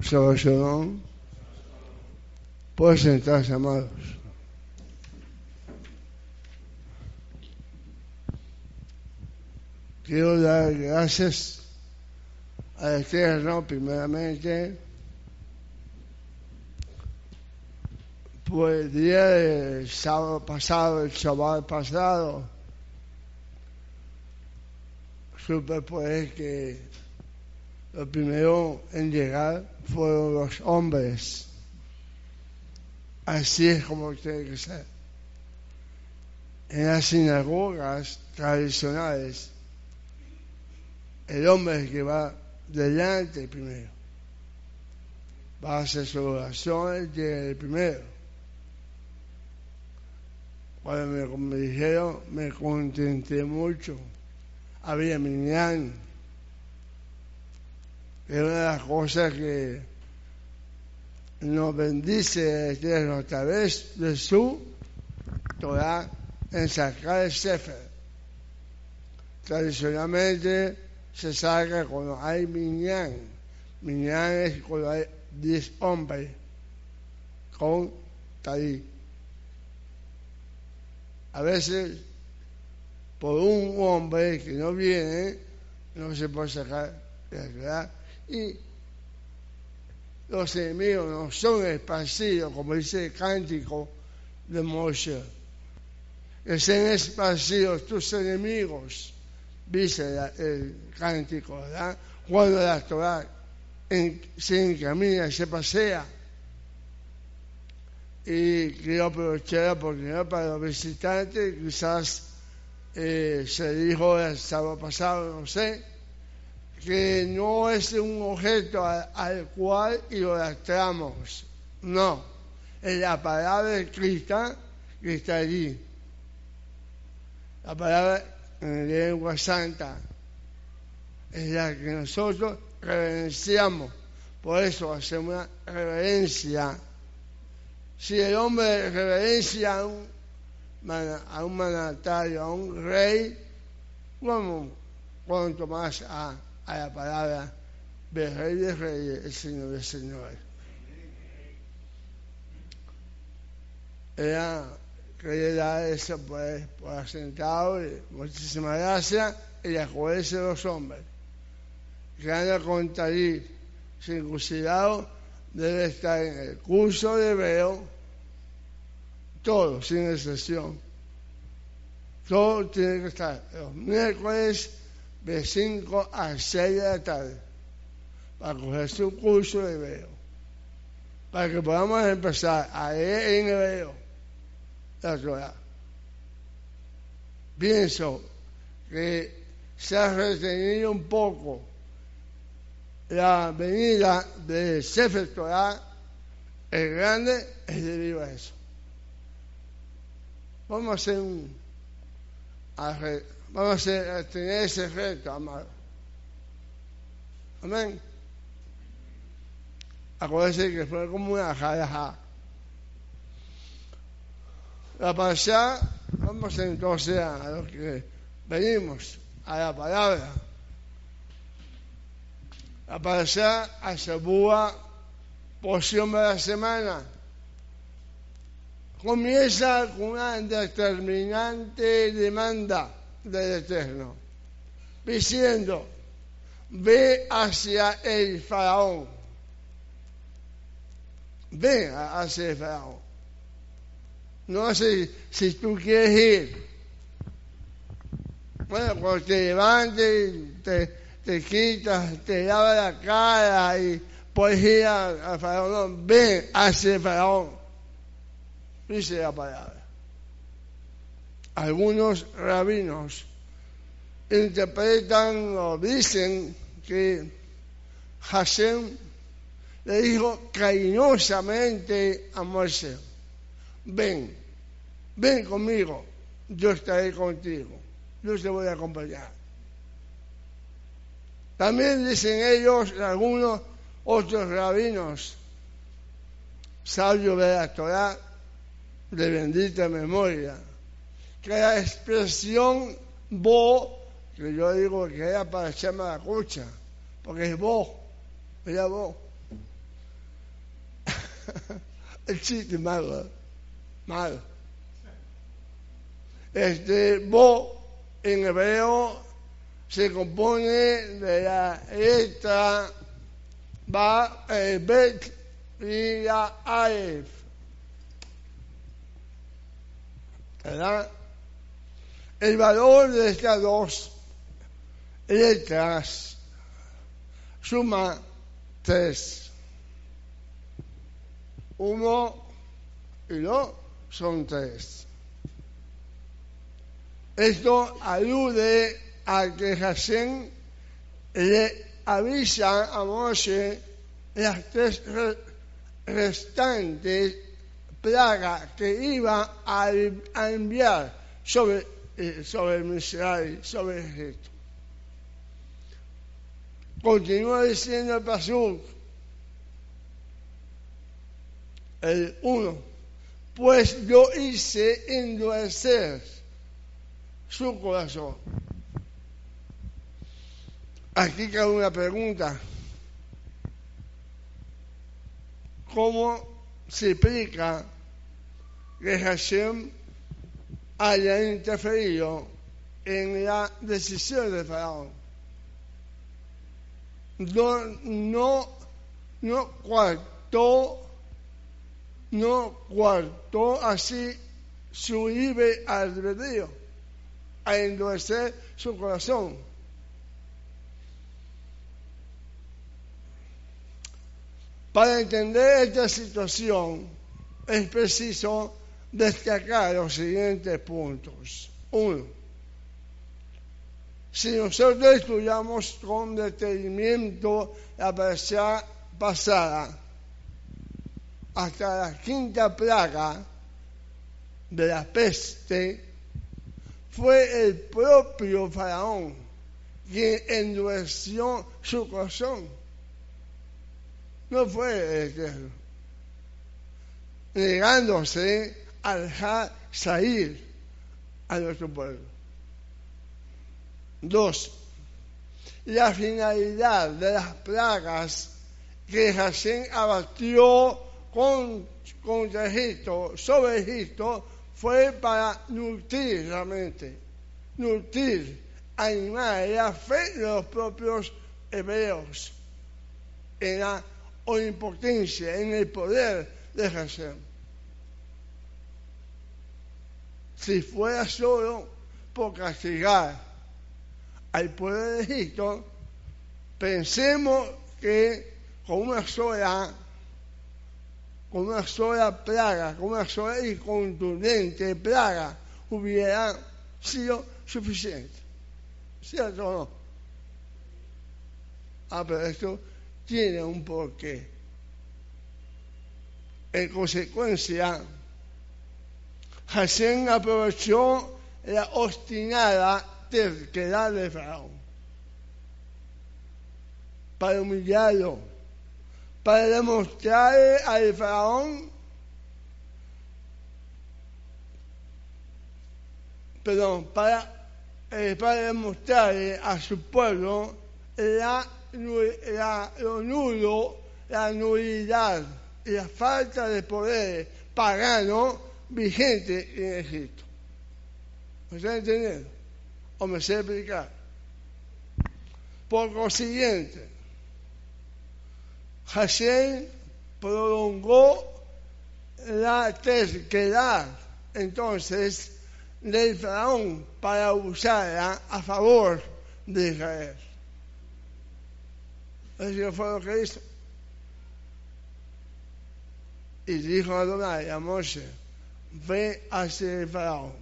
Shalom. Pueden sentarse, amados. Quiero dar gracias al Eterno, primeramente, por el día del sábado pasado, el sábado pasado. Supe pues que lo primero en llegar fueron los hombres. Así es como tiene que ser. En las sinagogas tradicionales, el hombre que va delante primero. Va a hacer su oración, llega el primero. Cuando me, dijeron, me contenté mucho. Había Minyan es una de las cosas que nos bendice a través de su Torah en sacar el Sefer. Tradicionalmente se saca cuando hay minyan. Minyan es cuando hay 10 hombres con talí. A veces, por un hombre que no viene, no se puede sacar la verdad y los enemigos no son esparcidos, como dice el cántico de Moshe. Sean esparcidos tus enemigos, dice el cántico, ¿verdad? Cuando la Torah se encamina, se pasea. Y quiero aprovechar la oportunidad para los visitantes, quizás eh, se dijo el sábado pasado, no sé, que no es un objeto al, cual idolatramos, no, es la palabra escrita que está allí, la palabra en lengua santa, es la que nosotros reverenciamos, por eso hacemos una reverencia. Si el hombre reverencia a un, a un manatario, a un rey, ¿cómo? cuanto más a a la palabra de Rey de Reyes, el Señor de Señores. Ella quería dar eso pues, por asentado y muchísimas gracias y acuérdense de los hombres. Que anda con sin circuncidado debe estar en el curso de veo todo sin excepción. Todo tiene que estar. Los miércoles de 5 a 6 de la tarde para coger su curso de hebreo, para que podamos empezar a leer en hebreo la Torah. Pienso que se ha retenido un poco la venida de Sefer Torah, el grande, es debido a eso. Vamos a hacer un Vamos a tener ese reto, amado. Amén. Acuérdense que fue como una jaja. La pasada, vamos entonces a lo que venimos, a la palabra. La pasada a Sabúa, porción de la semana. Comienza con una determinante demanda del Eterno, diciendo, ve hacia el faraón, ve hacia el faraón. No sé si tú quieres ir. Bueno, cuando te levantes, te, te quitas, te lavas la cara y puedes ir al faraón. No, ven hacia el faraón. Dice la palabra algunos rabinos interpretan o dicen que Hashem le dijo cariñosamente a Moisés, ven, ven conmigo, yo estaré contigo, yo te voy a acompañar. También dicen ellos, algunos otros rabinos, sabios de la Torah, de bendita memoria, que la expresión bo, que yo digo que era para la cucha, porque es bo, ella bo. el chiste malo, malo. Este bo en hebreo se compone de la letra ba, eh, bet y la aef. ¿Verdad? El valor de estas dos letras suma tres. Uno y dos son tres. Esto alude a que Hashem le avisa a Moshe las tres restantes plagas que iba a, enviar sobre, eh, sobre Israel, sobre Egipto. Continúa diciendo el Pasuk, el uno, pues yo hice endurecer su corazón. Aquí cabe una pregunta. ¿Cómo se explica que Hashem haya interferido en la decisión de Faraón? No, no, no cuartó, no cuartó así su libre albedrío a endurecer su corazón. Para entender esta situación es preciso destacar los siguientes puntos. Uno, si nosotros estudiamos con detenimiento la pasada hasta la quinta plaga de la peste, fue el propio faraón quien endureció su corazón. No fue el Eterno. Negándose a dejar salir a nuestro pueblo. Dos, la finalidad de las plagas que Hashem abatió con, contra Egipto, sobre Egipto, fue para nutrir la mente, nutrir, animar la fe de los propios hebreos en la omnipotencia, en el poder de Hashem. Si fuera solo por castigar al pueblo de Egipto, pensemos que con una sola con una sola plaga, con una sola y plaga, hubiera sido suficiente. ¿Cierto o no? Ah, pero esto tiene un porqué. En consecuencia, Hashem aprovechó la obstinada terquedad de Faraón para humillarlo para demostrar al faraón, perdón, para, eh, para demostrar a su pueblo la, la, lo nulo, la nulidad y la falta de poder pagano vigente en Egipto. ¿Me están entendiendo? ¿O me sé explicar? Por consiguiente, Hashem prolongó la terquedad entonces del faraón para usarla a favor de Israel. Eso fue lo que hizo. Y dijo a Adonai a Moshe, ve el faraón.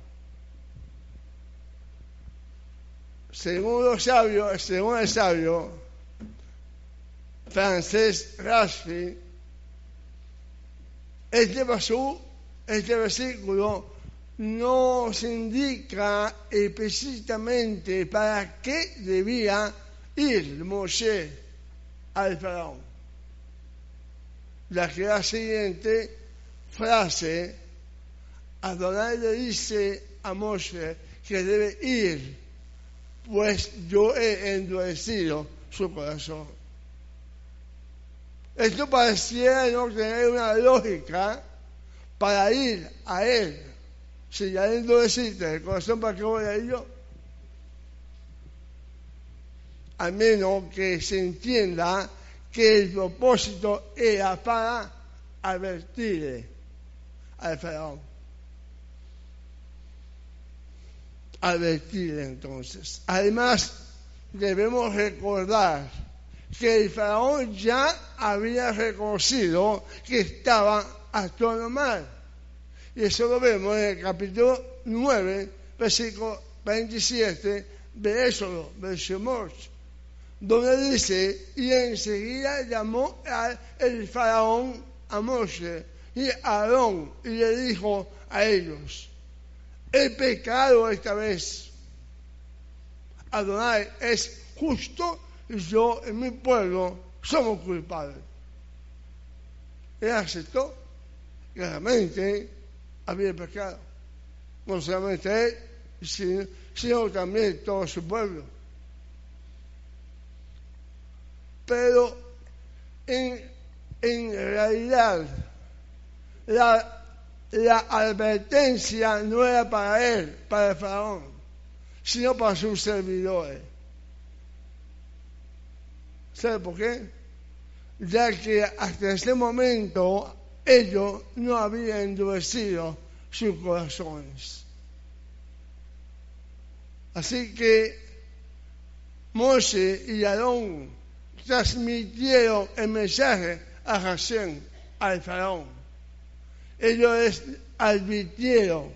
Según los sabios, según el sabio, francés Rashi, este, este versículo nos indica explícitamente para qué debía ir Moshe al faraón. La la siguiente frase, Adonai le dice a Moshe que debe ir, pues yo he endurecido su corazón. Esto pareciera no tener una lógica para ir a él. Si ya existe el corazón, ¿para qué voy a ir yo? A menos que se entienda que el propósito era para advertirle al faraón. Advertirle entonces. Además, debemos recordar que el faraón ya había reconocido que estaba actuando mal. Y eso lo vemos en el capítulo 9, versículo 27 de Éxodo, versículo 8, donde dice, y enseguida llamó al faraón a Moshe y a Aarón y le dijo a ellos, he pecado esta vez. Adonai es justo y yo y mi pueblo somos culpables. Él aceptó que realmente había pecado. No solamente él, sino, también todo su pueblo. Pero en, en realidad la, la advertencia no era para él, para el faraón, sino para sus servidores. ¿Sabe por qué? Ya que hasta ese momento ellos no habían endurecido sus corazones. Así que Moshe y Aarón transmitieron el mensaje a Hashem, al faraón. Ellos advirtieron,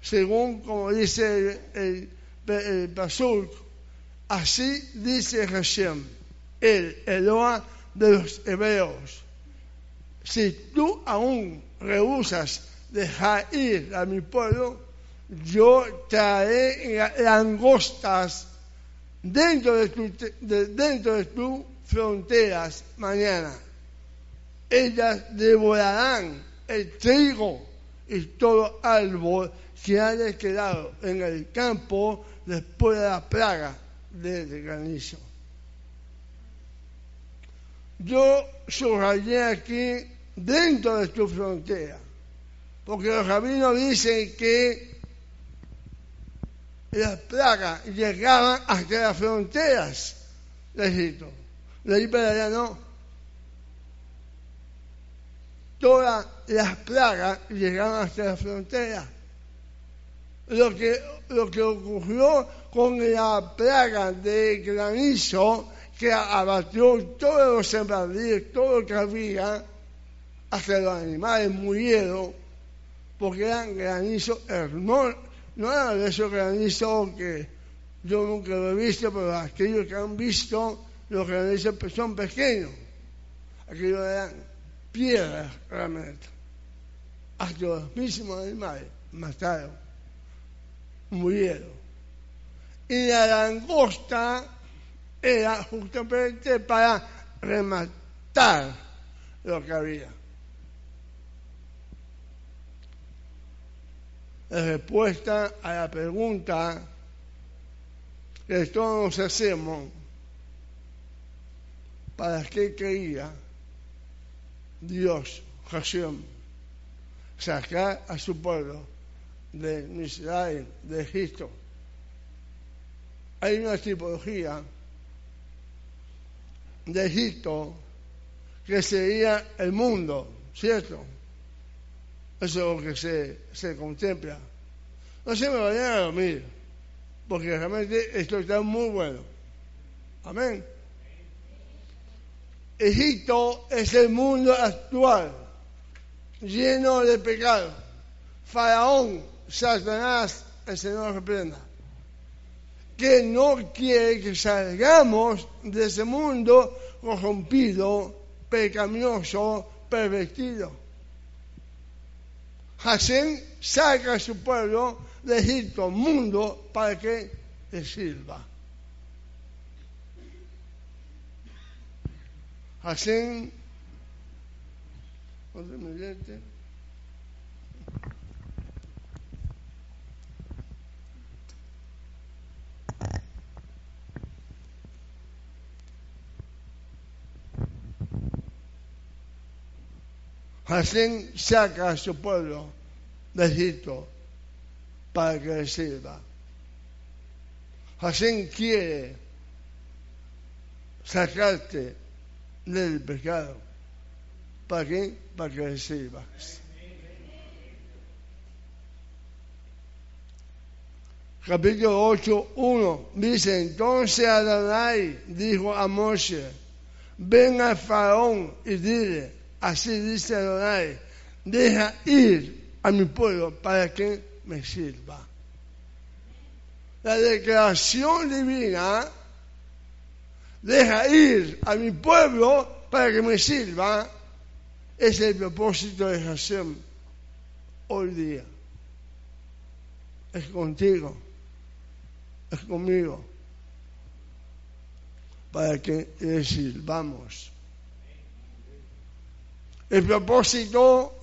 según como dice el, el, Así dice Hashem, el Eloa de los hebreos. Si tú aún rehusas dejar ir a mi pueblo, yo traeré langostas dentro de, tu, dentro de tus fronteras mañana. Ellas devorarán el trigo y todo árbol que haya quedado en el campo después de la plaga de granizo. Yo subrayé aquí dentro de tu frontera, porque los rabinos dicen que las plagas llegaban hasta las fronteras de Egipto. Para allá no. Todas las plagas llegaban hasta la frontera. Lo que, lo que ocurrió con la plaga de granizo que abatió todos los sembradíos, todo lo que había, hasta los animales murieron, porque eran granizo hermoso, no eran de esos granizos que yo nunca lo he visto, pero aquellos que han visto, los granizos son pequeños, aquellos eran piedras realmente, hasta los mismos animales mataron, murieron. Y la langosta era justamente para rematar lo que había. La respuesta a la pregunta que todos hacemos, ¿para qué quería Dios, Hashem, sacar a su pueblo de Israel, de Egipto? hay una tipología de Egipto que sería el mundo, ¿cierto? Eso es lo que se, se contempla. No se me vayan a dormir, porque realmente esto está muy bueno. Amén. Egipto es el mundo actual, lleno de pecado. Faraón, Satanás, el Señor reprenda que no quiere que salgamos de ese mundo corrompido, pecaminoso, pervertido. Hashem saca a su pueblo de Egipto, mundo, para que le sirva. Hashem, Hashem saca a su pueblo de Egipto para que le sirva. Hashem quiere sacarte del pecado. ¿Para qué? Para que le sirvas. Capítulo 8, 1 dice, entonces Adonai dijo a Moshe, ven a Faraón y dile, así dice Adonai, deja ir a mi pueblo para que me sirva. La declaración divina deja ir a mi pueblo para que me sirva es el propósito de Hashem hoy día. Es contigo, es conmigo, para que le sirvamos. El propósito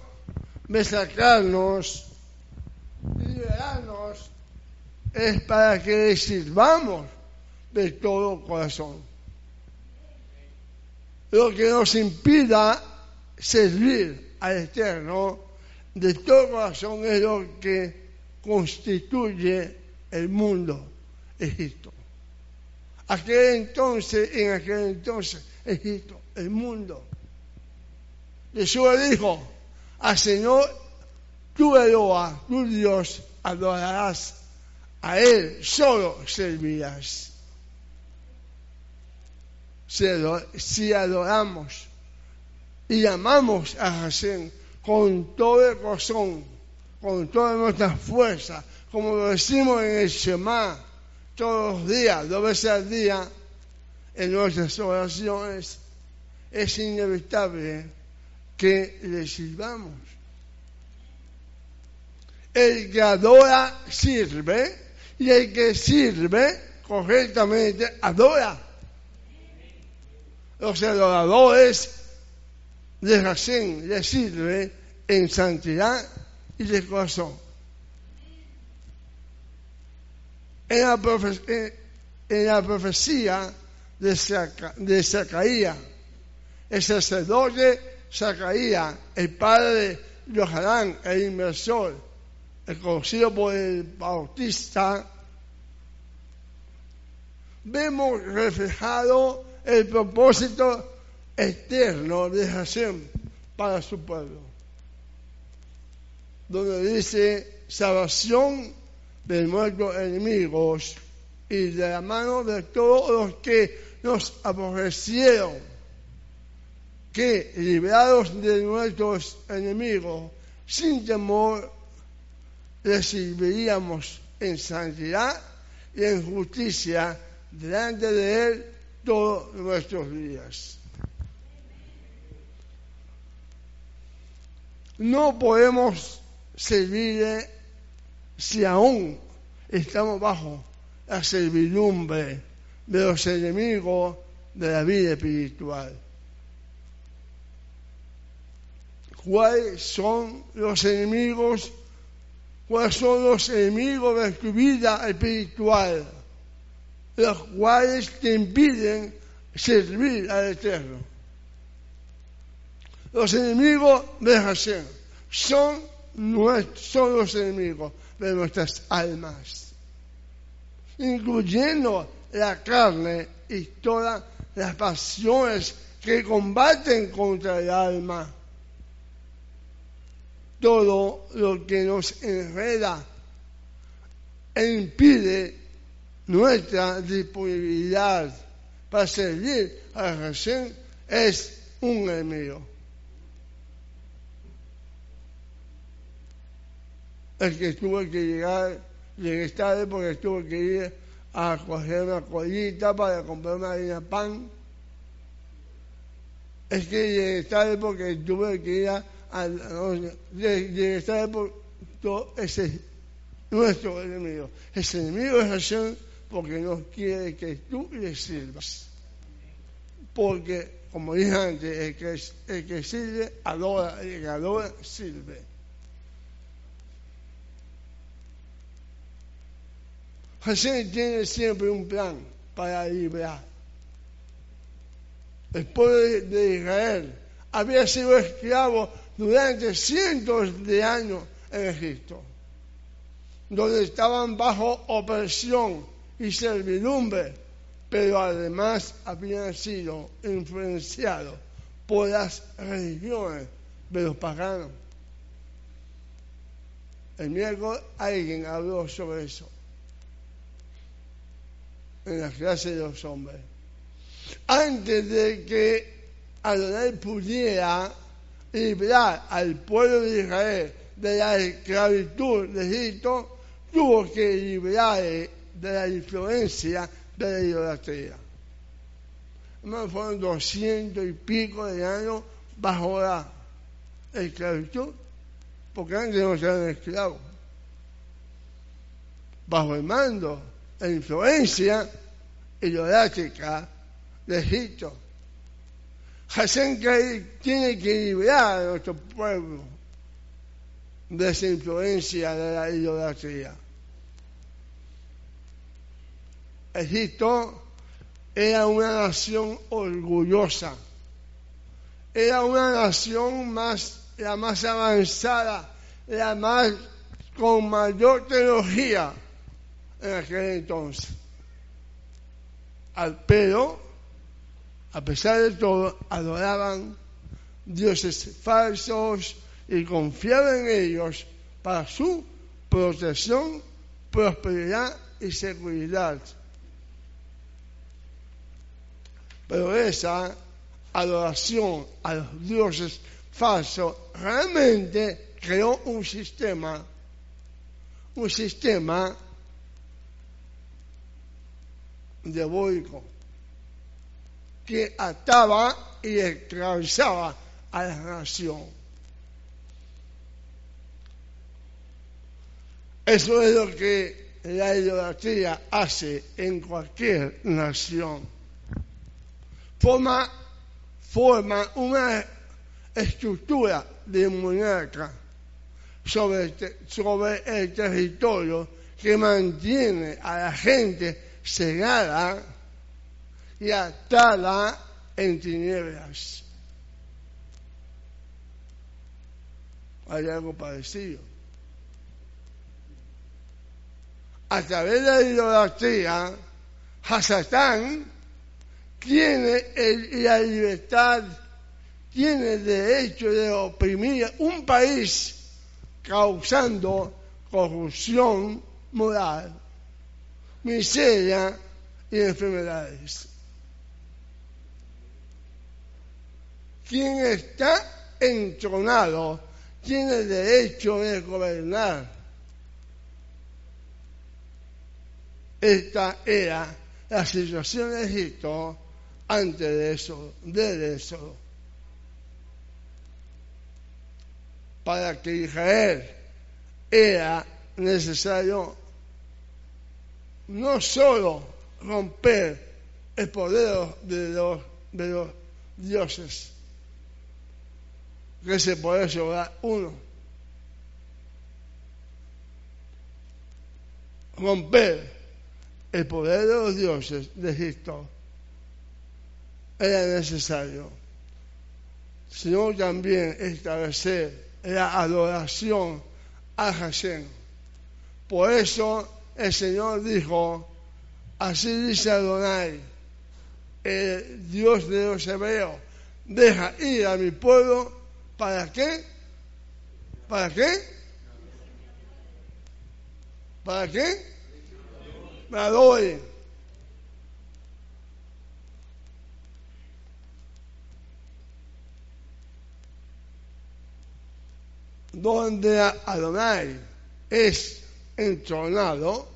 de sacarnos liberarnos es para que le sirvamos de todo corazón. Lo que nos impida servir al Eterno de todo corazón es lo que constituye el mundo, Egipto. Aquel entonces, en aquel entonces, Egipto, el mundo. Jesús dijo, al Señor Tú, Eloa, tu Dios, adorarás. A Él solo servirás. Si adoramos y amamos a Hashem con todo el corazón, con toda nuestra fuerza, como lo decimos en el Shema todos los días, dos veces al día, en nuestras oraciones, es inevitable que le sirvamos el que adora sirve y el que sirve correctamente adora. Los adoradores de Hashem le sirve en santidad y de corazón. En la, profecía de, Zacarías, el sacerdote Zacarías, el padre de Johanán, el inversor, el conocido por el Bautista, vemos reflejado el propósito eterno de Hashem para su pueblo, donde dice salvación de nuestros enemigos y de la mano de todos los que nos aborrecieron, que liberados de nuestros enemigos, sin temor recibiríamos en santidad y en justicia delante de Él todos nuestros días. No podemos servirle si aún estamos bajo la servidumbre de los enemigos de la vida espiritual. ¿Cuáles son los enemigos cuáles son los enemigos de tu vida espiritual, los cuales te impiden servir al Eterno. Los enemigos de Hashem son, son los enemigos de nuestras almas, incluyendo la carne y todas las pasiones que combaten contra el alma todo lo que nos enreda e impide nuestra disponibilidad para servir a Hashem es un enemigo. El que tuvo que llegar, llegué tarde porque tuve que ir a coger una collita para comprar una harina pan. Es que llegué tarde porque tuve que ir a de, estar por todo ese nuestro enemigo. Ese enemigo es Hashem porque no quiere que tú le sirvas. Porque, como dije antes, el que, el que sirve adora, el que adora sirve. Hashem tiene siempre un plan para librar. El pueblo de Israel había sido esclavo durante cientos de años en Egipto, donde estaban bajo opresión y servidumbre, pero además habían sido influenciados por las religiones de los paganos. El miércoles alguien habló sobre eso en la clase de los hombres. Antes de que Adonai pudiera librar al pueblo de Israel de la esclavitud de Egipto, tuvo que librar de la influencia de la idolatría. Fueron doscientos y pico de años bajo la esclavitud, porque antes no eran esclavos. Bajo el mando, la influencia idolátrica de Egipto. Hashem tiene que liberar a nuestro pueblo de esa influencia de la idolatría. Egipto era una nación orgullosa, era una nación más, la más avanzada, la más con mayor tecnología en aquel entonces. Pero, a pesar de todo, adoraban dioses falsos y confiaban en ellos para su protección, prosperidad y seguridad. Pero esa adoración a los dioses falsos realmente creó un sistema, un sistema diabólico que ataba y esclavizaba a la nación. Eso es lo que la idolatría hace en cualquier nación forma, forma una estructura de monarca sobre, el territorio que mantiene a la gente cegada y atada en tinieblas. Hay algo parecido. A través de la idolatría, Hasatán tiene la libertad, tiene el derecho de oprimir un país causando corrupción moral, miseria y enfermedades. Quien está entronado tiene el derecho de gobernar. Esta era la situación de Egipto antes de eso, de eso, para que Israel era necesario no solo romper el poder de los, de los dioses, que se puede sobrar uno, romper el poder de los dioses de Egipto era necesario, sino también establecer la adoración a Hashem. Por eso el Señor dijo, así dice Adonai, el Dios de los hebreos, deja ir a mi pueblo, ¿para qué? ¿Para qué? ¿Para qué? Me adoren. Donde Adonai es entronado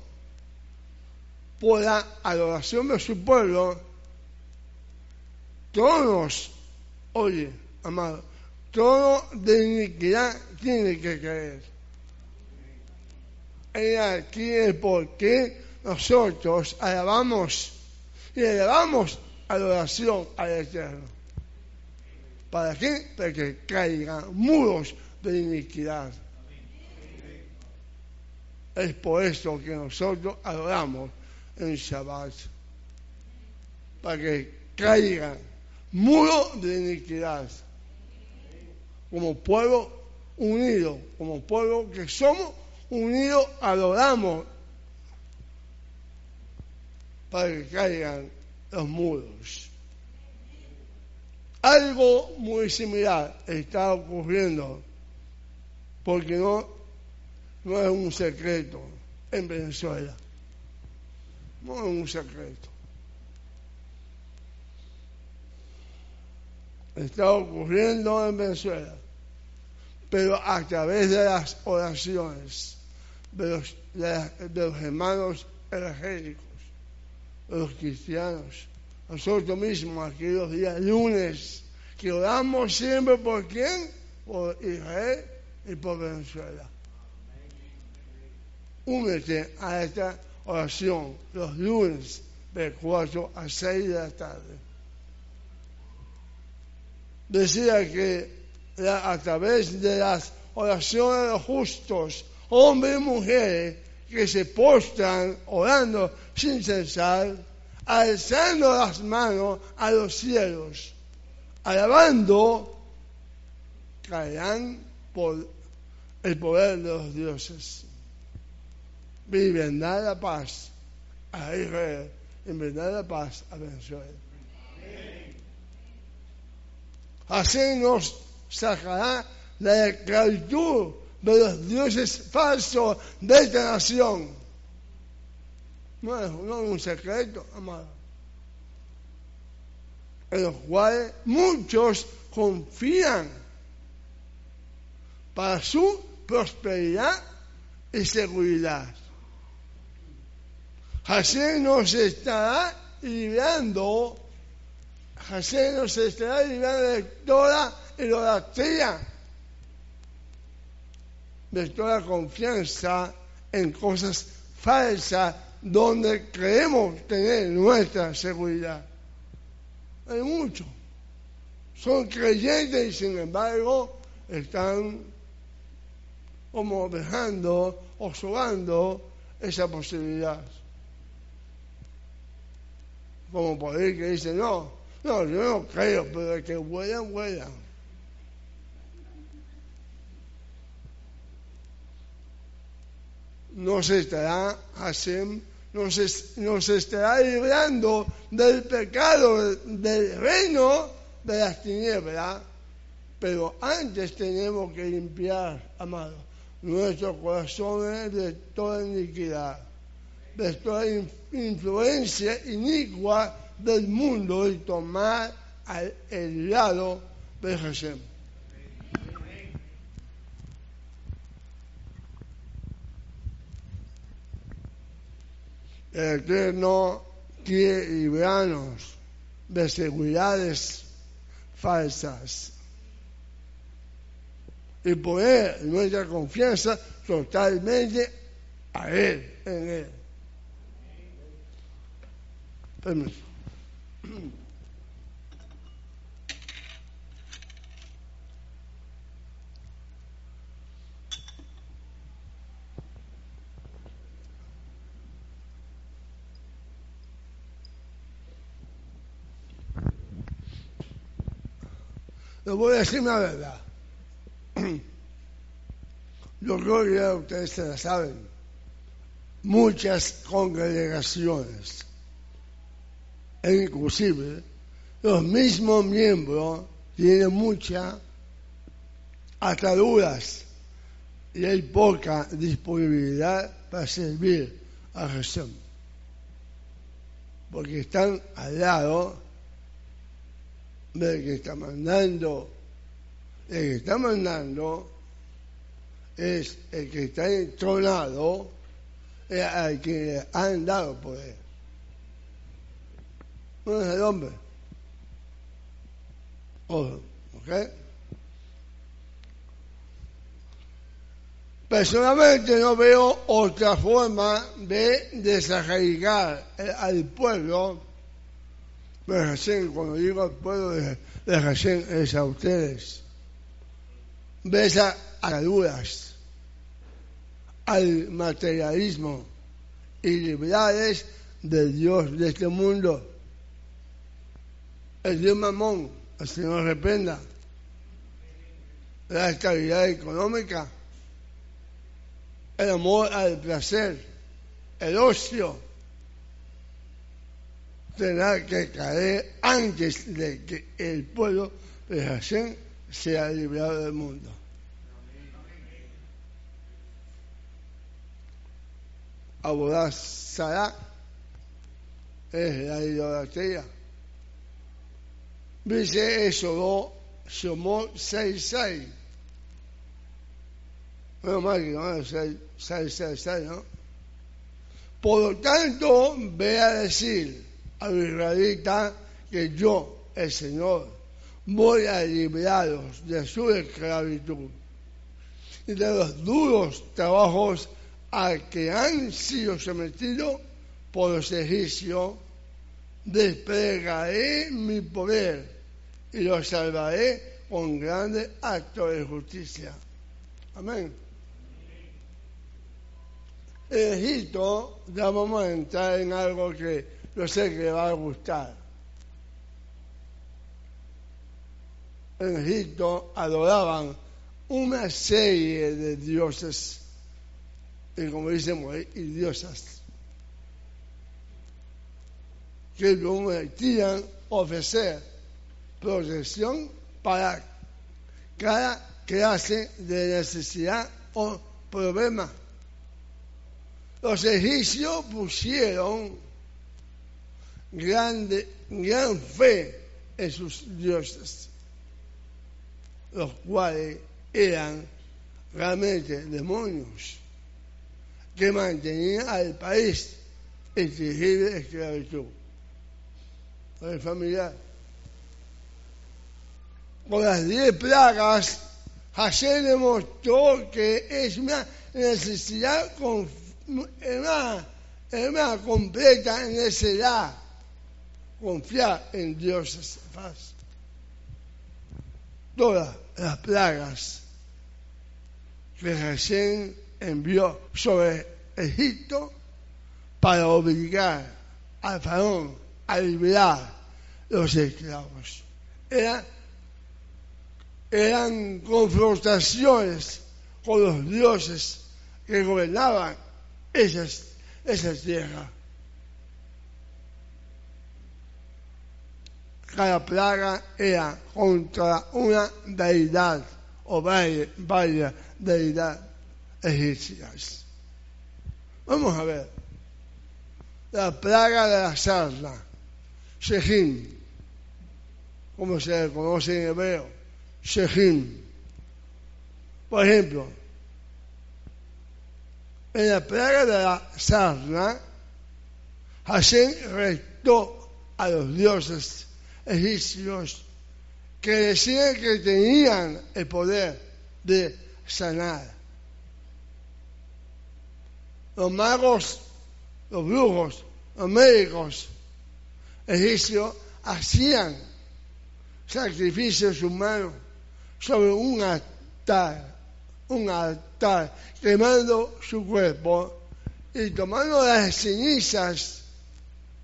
por la adoración de su pueblo, todos, oye, amado, todo de iniquidad tiene que creer. Y aquí es porque nosotros alabamos y elevamos adoración al Eterno. ¿Para qué? Para que caigan muros de iniquidad. Es por eso que nosotros adoramos en Shabbat, para que caiga muro de iniquidad. como pueblo unido, como pueblo que somos unidos, adoramos para que caigan los muros. Algo muy similar está ocurriendo, porque no, no es un secreto en Venezuela. No es un secreto. Está ocurriendo en Venezuela, pero a través de las oraciones de los, hermanos evangélicos, los cristianos, nosotros mismos aquí los días lunes, que oramos siempre por quién? Por Israel y por Venezuela. Únete a esta oración los lunes de 4 a 6 de la tarde. Decía que a través de las oraciones de los justos, hombres y mujeres que se postran orando sin cesar, alzando las manos a los cielos, alabando, caerán por el poder de los dioses. Viven la paz a Israel y la paz a Venezuela. Así nos sacará la esclavitud de los dioses falsos de esta nación no es, un secreto, amado. En los cuales muchos confían para su prosperidad y seguridad. Así nos estará librando, así nos estará librando de toda idolatría, de toda confianza en cosas falsas donde creemos tener nuestra seguridad. Hay muchos. Son creyentes y sin embargo están como dejando o sobando esa posibilidad. Como por ahí que dice, no, no, yo no creo, pero que vuelan, vuelan. No se estará haciendo nos, nos estará librando del pecado del reino de las tinieblas. Pero antes tenemos que limpiar, amado, nuestros corazones de toda iniquidad, de toda influencia inicua del mundo y tomar el lado de Jesús. el Eterno quiere librarnos de seguridades falsas y poner nuestra confianza totalmente a Él, en Él. Permiso. Les voy a decir una verdad. Creo que ya ustedes se la saben. Muchas congregaciones, e inclusive los mismos miembros, tienen muchas ataduras y hay poca disponibilidad para servir a Jesús. Porque están al lado del que está mandando. El que está mandando es el que está entronado, al que han dado poder. No es el hombre. ¿Ok? Personalmente no veo otra forma de desarraigar al pueblo de cuando digo al pueblo de, de es a ustedes. Ves a ataduras al materialismo y liberales del Dios de este mundo. El Dios mamón, el Señor reprenda. la estabilidad económica, el amor al placer, el ocio, tendrá que caer antes de que el pueblo de sea liberado del mundo. Abodazara es la idolatría. Dice eso, Shomó 6.6. Bueno, más que no, 6.6, ¿no? Por lo tanto, ve a decir al israelita que yo, el Señor, voy a liberarlos de su esclavitud y de los duros trabajos a que han sido sometidos por los egipcios, desplegaré mi poder y los salvaré con grandes actos de justicia. Amén. En Egipto, ya vamos a entrar en algo que yo sé que va a gustar. En Egipto adoraban una serie de dioses y como dicen y diosas, que prometían ofrecer protección para cada clase de necesidad o problema. Los egipcios pusieron grande, gran fe en sus dioses, los cuales eran realmente demonios que mantenía al país en esclavitud. el familiar. Con las diez plagas, Hashem demostró que es una necesidad con, una, una completa necesidad confiar en Dios paz. Todas las plagas que Hashem envió sobre Egipto para obligar al faraón a liberar los esclavos. eran confrontaciones con los dioses que gobernaban esas, esas tierras. Cada plaga era contra una deidad o varias deidades egipcias. Vamos a ver. La plaga de la sarna, Shejim, como se conoce en hebreo, Shejim. Por ejemplo, en la plaga de la sarna, Hashem retó a los dioses egipcios que decían que tenían el poder de sanar los magos, los brujos, los médicos egipcios hacían sacrificios humanos sobre un altar, un altar, quemando su cuerpo y tomando las cenizas,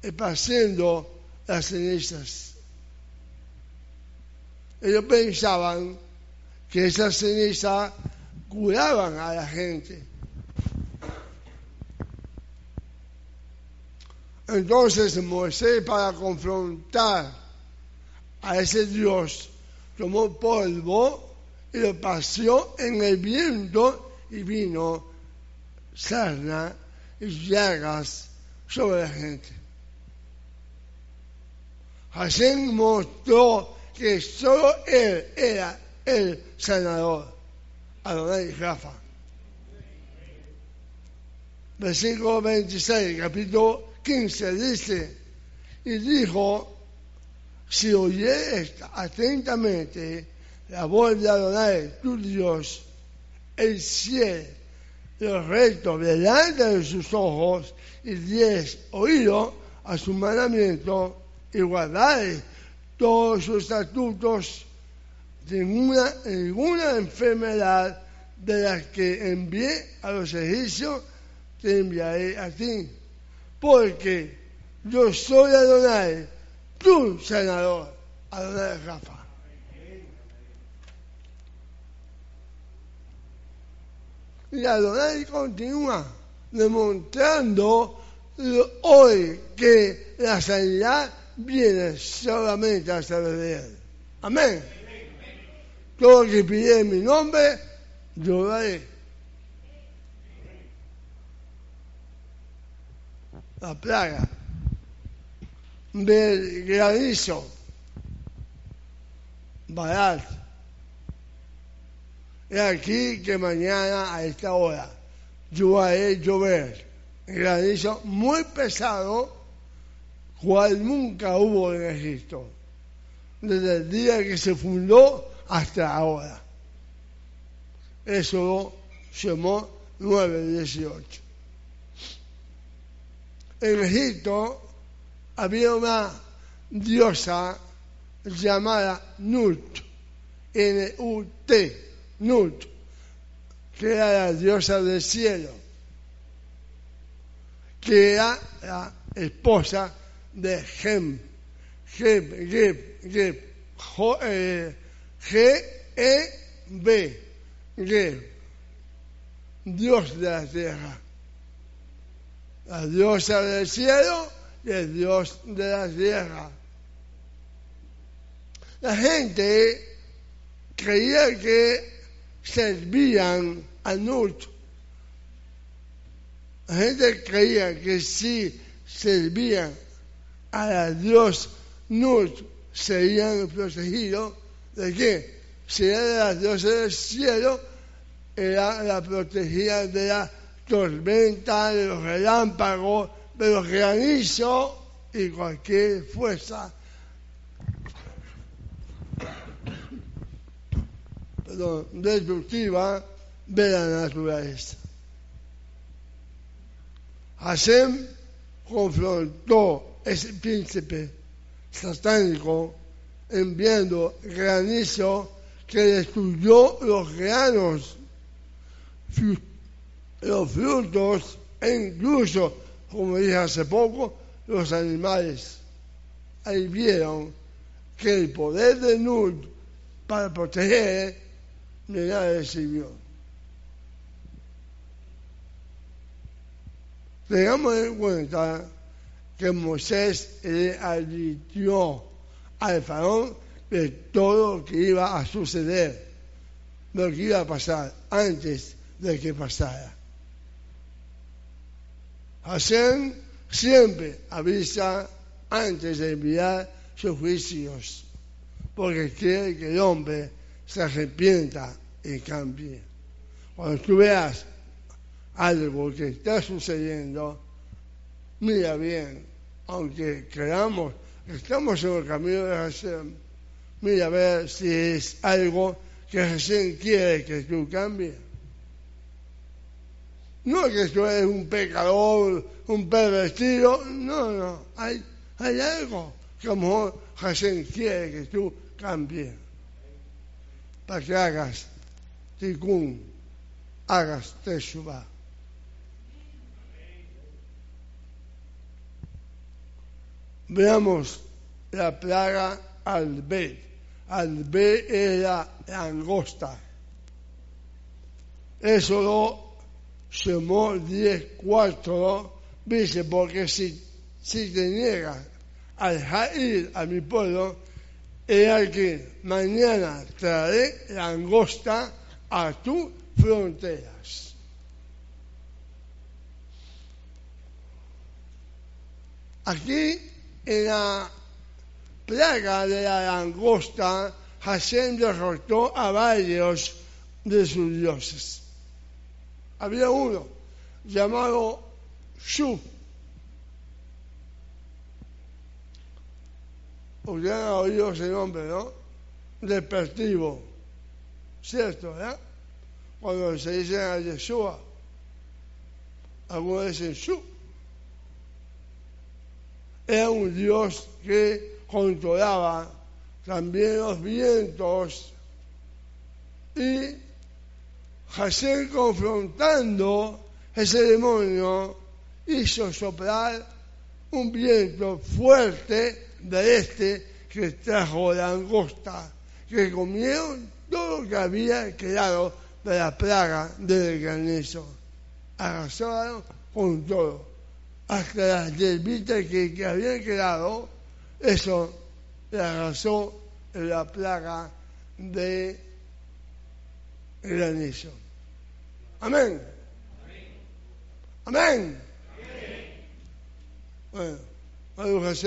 esparciendo las cenizas. Ellos pensaban que esas cenizas curaban a la gente. Entonces Moisés para confrontar a ese Dios tomó polvo y lo paseó en el viento y vino sarna y llagas sobre la gente. Hashem mostró que solo él era el sanador, Adonai Rafa. Versículo 26, capítulo 15 dice, y dijo, si oye atentamente la voz de Adonai, tu Dios, el cielo, los rectos delante de sus ojos, y diez oído a su mandamiento, y guardáis todos sus estatutos, ninguna, ninguna enfermedad de las que envié a los egipcios, te enviaré a ti porque yo soy Adonai, tu senador, Adonai Rafa. Y Adonai continúa demostrando hoy que la sanidad viene solamente a través de. Amén. Todo lo que pide en mi nombre, yo lo haré. La plaga del granizo, barat. Es aquí que mañana a esta hora yo haré llover granizo muy pesado, cual nunca hubo en Egipto, desde el día que se fundó hasta ahora. Eso llamó 9.18. En Egipto había una diosa llamada Nut, N-U-T, Nut, que era la diosa del cielo, que era la esposa de Gem, Geb, Geb, Geb, G-E-B, Geb, Dios de la tierra, la diosa del cielo y el Dios de la tierra. La gente creía que servían a Nut. La gente creía que si servían a Dios Nut serían protegidos. ¿De qué? Si era la diosa del cielo, era la protegida de la tormenta, de los relámpagos, de los granizos y cualquier fuerza destructiva de la naturaleza. Hashem confrontó ese príncipe satánico enviando granizo que destruyó los granos, los frutos e incluso, como dije hace poco, los animales. Ahí vieron que el poder de Nud para proteger de nada sirvió. Tengamos en cuenta que Moisés le advirtió al faraón de todo lo que iba a suceder, lo que iba a pasar antes de que pasara. Hashem siempre avisa antes de enviar sus juicios, porque quiere que el hombre se arrepienta y cambie. Cuando tú veas algo que está sucediendo, mira bien, aunque creamos que estamos en el camino de Hashem, mira a ver si es algo que Hashem quiere que tú cambies. No que tú eres un pecador, un pervertido, no, no, hay, hay algo que a lo mejor Hashem quiere que tú cambies. Para que hagas tikkun, hagas teshuvah. Veamos la plaga al B. Al B era angosta. Eso lo llamó 10.4, dice, porque si, si te niegas al ir a mi pueblo, era que mañana traeré la angosta a tus fronteras. Aquí la plaga de la langosta, Hashem derrotó a varios de sus dioses. Había uno llamado Shu. Ustedes han oído ese nombre, ¿no? Despertivo. ¿Cierto, verdad? Cuando se dice a Yeshua, algunos dicen Shu era un Dios que controlaba también los vientos y Hashem confrontando ese demonio hizo soplar un viento fuerte de este que trajo la angosta, que comieron todo lo que había quedado de la plaga del granizo. Arrasaron con todo. Hasta las hierbitas que, que habían quedado, eso le arrasó la plaga de granizo. Amén. Amén. Bueno, Baruch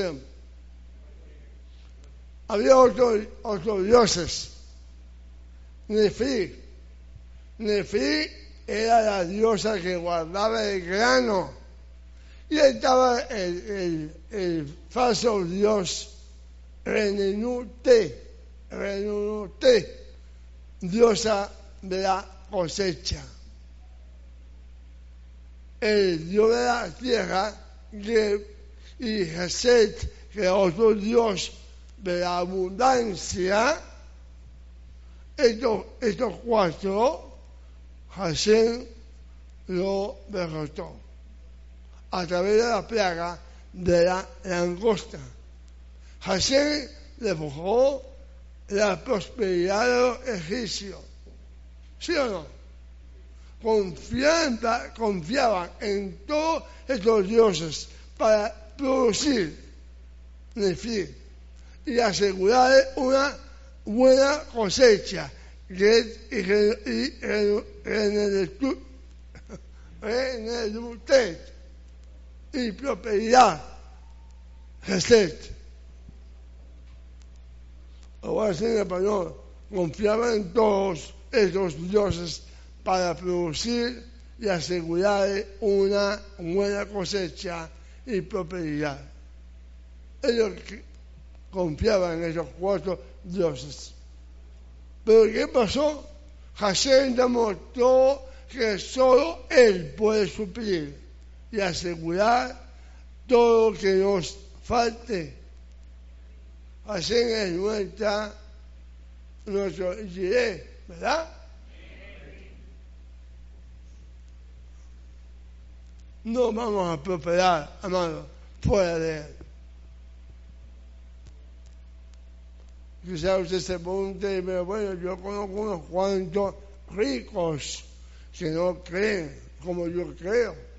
Había otros otros dioses. Nefi. Nefi era la diosa que guardaba el grano. Y estaba el, el, el falso dios Renunute, Renunute, diosa de la cosecha. El dios de la tierra y Geset, que otro dios de la abundancia, estos, estos cuatro, Hashem lo derrotó a través de la plaga de la langosta. Hashem forjó la prosperidad de los egipcios. ¿Sí o no? confiaban en todos estos dioses para producir y asegurar una buena cosecha prosperidad. Ahora sí en español, confiaban en todos estos dioses para producir y asegurar una buena cosecha y prosperidad. Ellos confiaban en esos cuatro dioses. Pero ¿qué pasó? Hashem demostró que solo Él puede suplir y asegurar todo lo que nos falte. Hashem es nuestra, nuestro Jireh, ¿verdad? no vamos a prosperar, amado, fuera de él. Quizás usted se pregunte, pero bueno, yo conozco unos cuantos ricos que no creen como yo creo.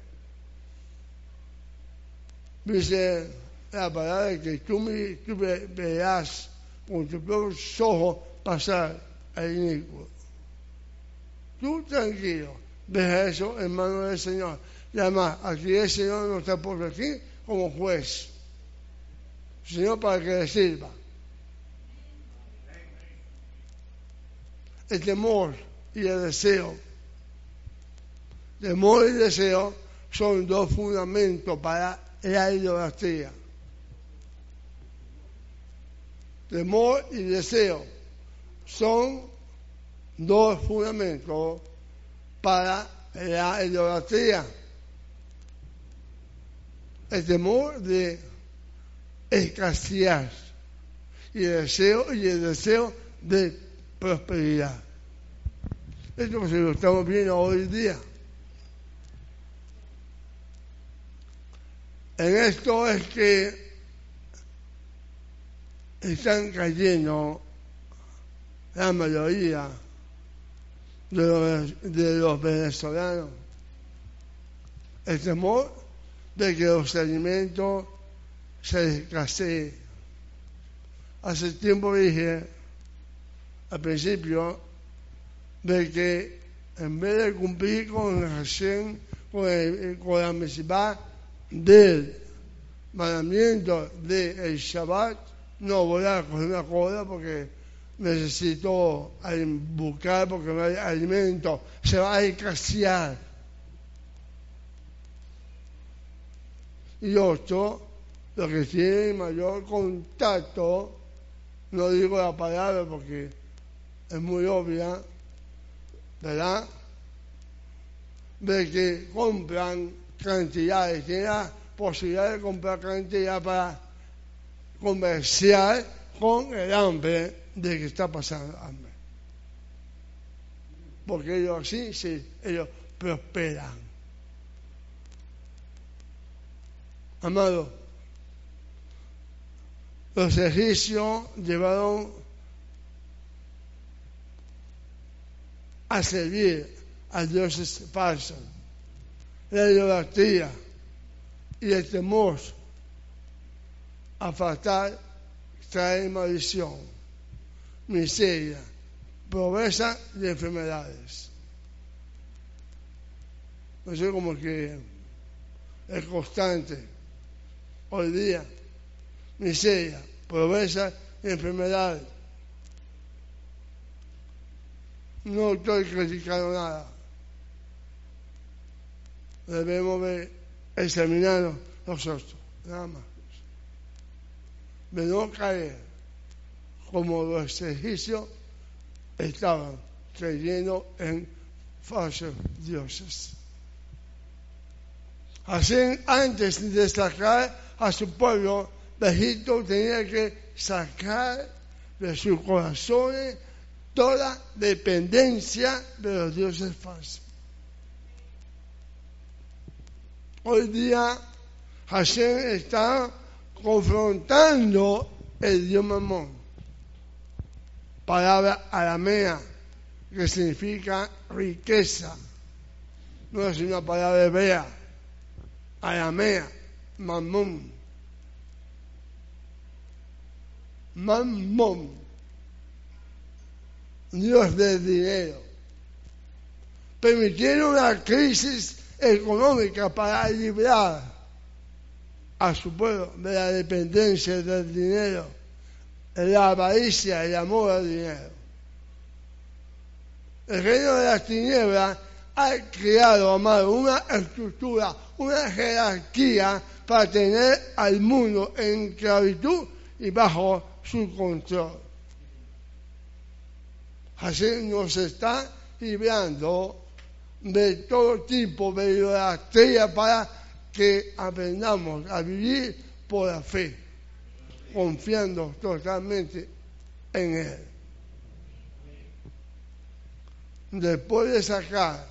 Dice la palabra que tú, tú verás con tus propios ojos pasar al inicuo. Tú tranquilo, ves eso en manos del Señor. Y además, aquí el Señor no está por aquí como juez. Señor para que le sirva. El temor y el deseo. Temor y deseo son dos fundamentos para la idolatría. Temor y deseo son dos fundamentos para la idolatría el temor de escasear y el deseo y el deseo de prosperidad. Esto se lo estamos viendo hoy día. En esto es que están cayendo la mayoría de los, venezolanos. El temor de que los alimentos se escaseen. Hace tiempo dije, al principio, de que en vez de cumplir con Hashem, con, el, con la misión del mandamiento del Shabbat, no voy a coger una cola porque necesito buscar porque no hay alimento, se va a escasear. y otro, los que tienen mayor contacto, no digo la palabra porque es muy obvia, ¿verdad? De que compran cantidades, tienen la posibilidad de comprar cantidad para comerciar con el hambre de que está pasando hambre. Porque ellos así, sí, ellos prosperan. Amado, los egipcios llevaron a servir a dioses falsos. La idolatría y el temor a faltar trae maldición, miseria, pobreza y enfermedades. No sé cómo que es constante hoy día, miseria, pobreza y enfermedades. No estoy criticando nada. Debemos ver examinarnos nosotros, nada más. De no caer como los egipcios estaban creyendo en falsos dioses. Así, antes de sacar a su pueblo de Egipto, tenía que sacar de sus corazones toda dependencia de los dioses falsos. Hoy día Hashem está confrontando el dios Mamón, palabra aramea que significa riqueza, no es una palabra hebrea, aramea, mamón, mamón. Dios del dinero. Permitieron una crisis económica para librar a su pueblo de la dependencia del dinero, la avaricia el amor al dinero. El reino de las tinieblas ha creado, amado, una estructura, una jerarquía para tener al mundo en esclavitud y bajo su control. Así nos está librando de todo tipo de idolatría para que aprendamos a vivir por la fe, confiando totalmente en Él. Después de sacar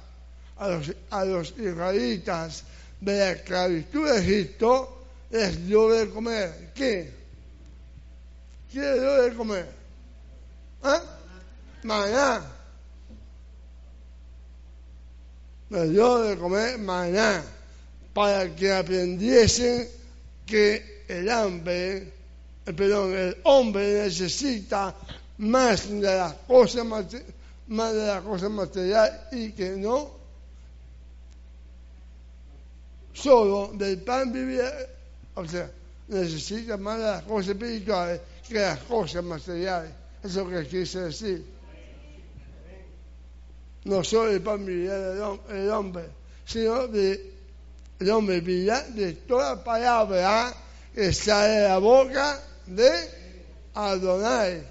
a los, a los israelitas de la esclavitud de Egipto, les dio de comer. ¿Qué? ¿Qué les dio de comer? ¿Ah? maná. Me dio de comer maná para que aprendiesen que el hambre, eh, perdón, el hombre necesita más de las cosas más de la cosa material y que no solo del pan vivir, o sea, necesita más de las cosas espirituales que las cosas materiales. Eso es lo que quise decir no solo el pan vivirá hombre, sino de, el hombre vivirá de toda palabra que sale de la boca de Adonai.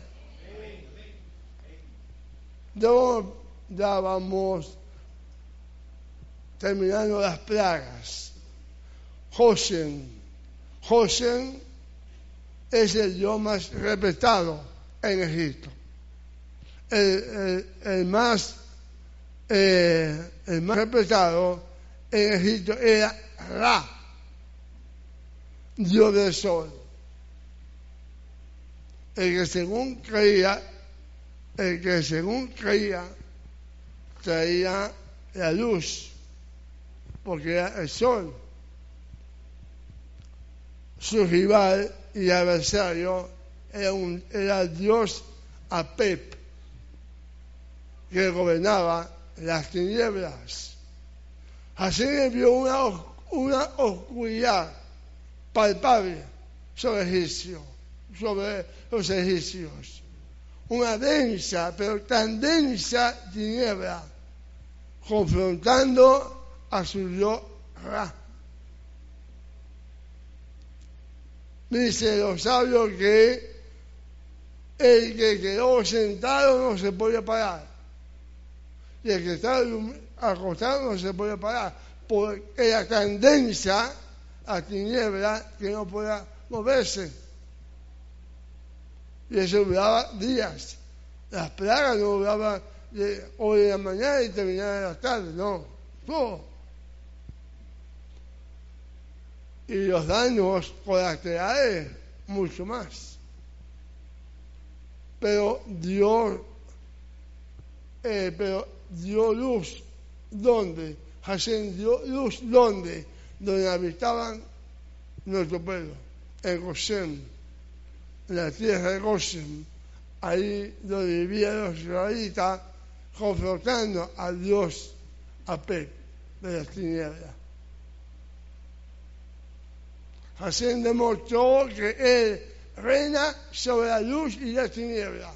Ya vamos terminando las plagas. Josén. Josén es el dios más respetado en Egipto. el más eh, el más respetado en Egipto era Ra, Dios del sol. El que según creía, el que según creía, traía la luz, porque era el sol. Su rival y adversario era, un, era Dios Apep, que gobernaba las tinieblas. Así envió una, una oscuridad palpable sobre sobre los egipcios. Una densa, pero tan densa tiniebla, confrontando a su yo Ra. Dice los sabios que el que quedó sentado no se podía parar y el que está acostado no se puede parar, porque la tendencia a tiniebla que no pueda moverse. Y eso duraba días. Las plagas no duraban de hoy en la mañana y terminaban en la tarde, no, todo. Y los daños colaterales, mucho más. Pero Dios eh, pero dio luz, ¿dónde? Hashem dio luz, ¿dónde? Donde habitaban nuestro pueblo, en Goshen, en la tierra de Goshen, ahí donde vivían los israelitas, confrontando a Dios, a Pep, de las tinieblas. Hashem demostró que Él reina sobre la luz y la tiniebla.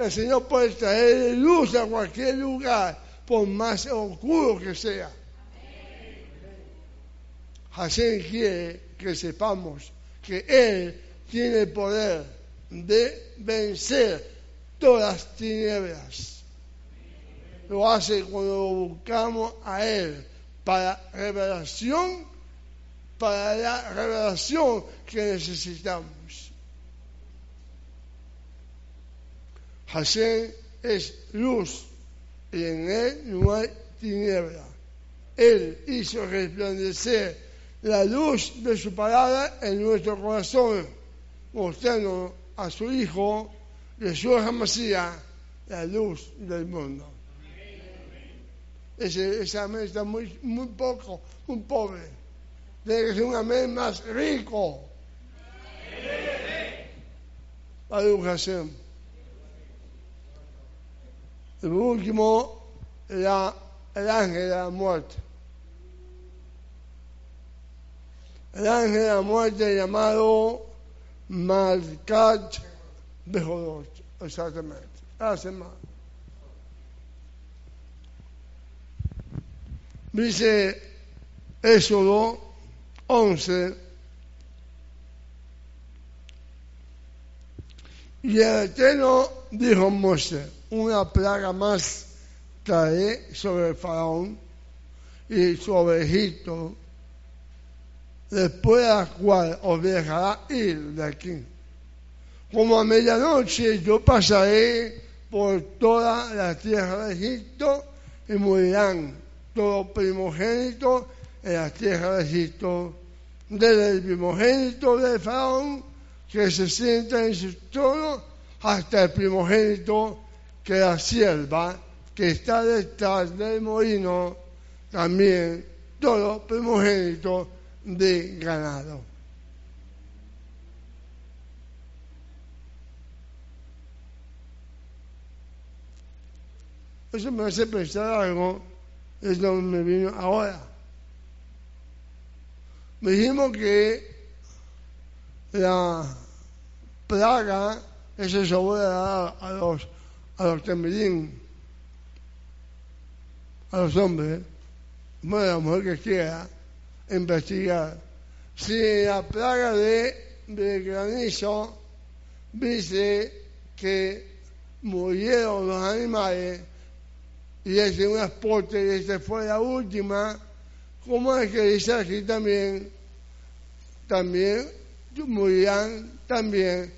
El Señor puede traer luz a cualquier lugar, por más oscuro que sea. Hashem quiere que sepamos que Él tiene el poder de vencer todas las tinieblas. Lo hace cuando buscamos a Él para revelación para la revelación que necesitamos. Hashem es luz y en él no hay tiniebla. Él hizo resplandecer la luz de su palabra en nuestro corazón, mostrando a su Hijo, Jesús Hamasía, la luz del mundo. Ese, ese amén está muy, poco, muy pobre tiene que ser un amén más rico. La educación. El último era el ángel de la muerte. El ángel de la muerte llamado Malkat Bejodot. Exactamente. Hace más. Dice Éxodo 11. Y el Eterno dijo Moshe, una plaga más cae sobre el faraón y sobre Egipto, después de la cual os dejará ir de aquí. Como a medianoche yo pasaré por toda la tierra de Egipto y morirán todos primogénitos en la tierra de Egipto desde el primogénito de Faraón que se sienta en su trono hasta el primogénito que la sierva que está detrás del molino, también todo primogénito de ganado. Eso me hace pensar algo, es lo que me vino ahora dijimos que la plaga ese se a a los, a los a los hombres, bueno, a la mujer que quiera investigar. Si la plaga de, granizo dice que murieron los animales y ese un aporte y esa fue la última, como es que dice aquí también, también morirán también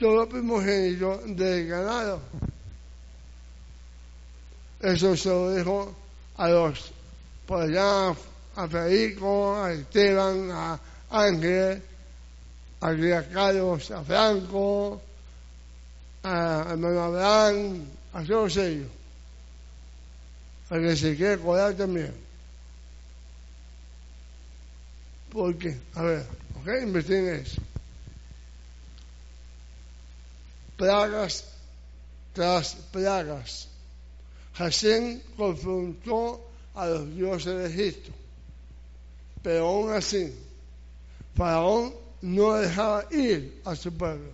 todos los primogénitos del ganado. Eso se lo dejo a los, por allá, a Federico, a Esteban, a Ángel, a Carlos, a Franco, a hermano Abraham, a todos ellos. A que se quiere acordar también. ¿Por qué? A ver, ok, investiguen eso. Plagas tras plagas. Hashem confrontó a los dioses de Egipto. Pero aún así, Faraón no dejaba ir a su pueblo.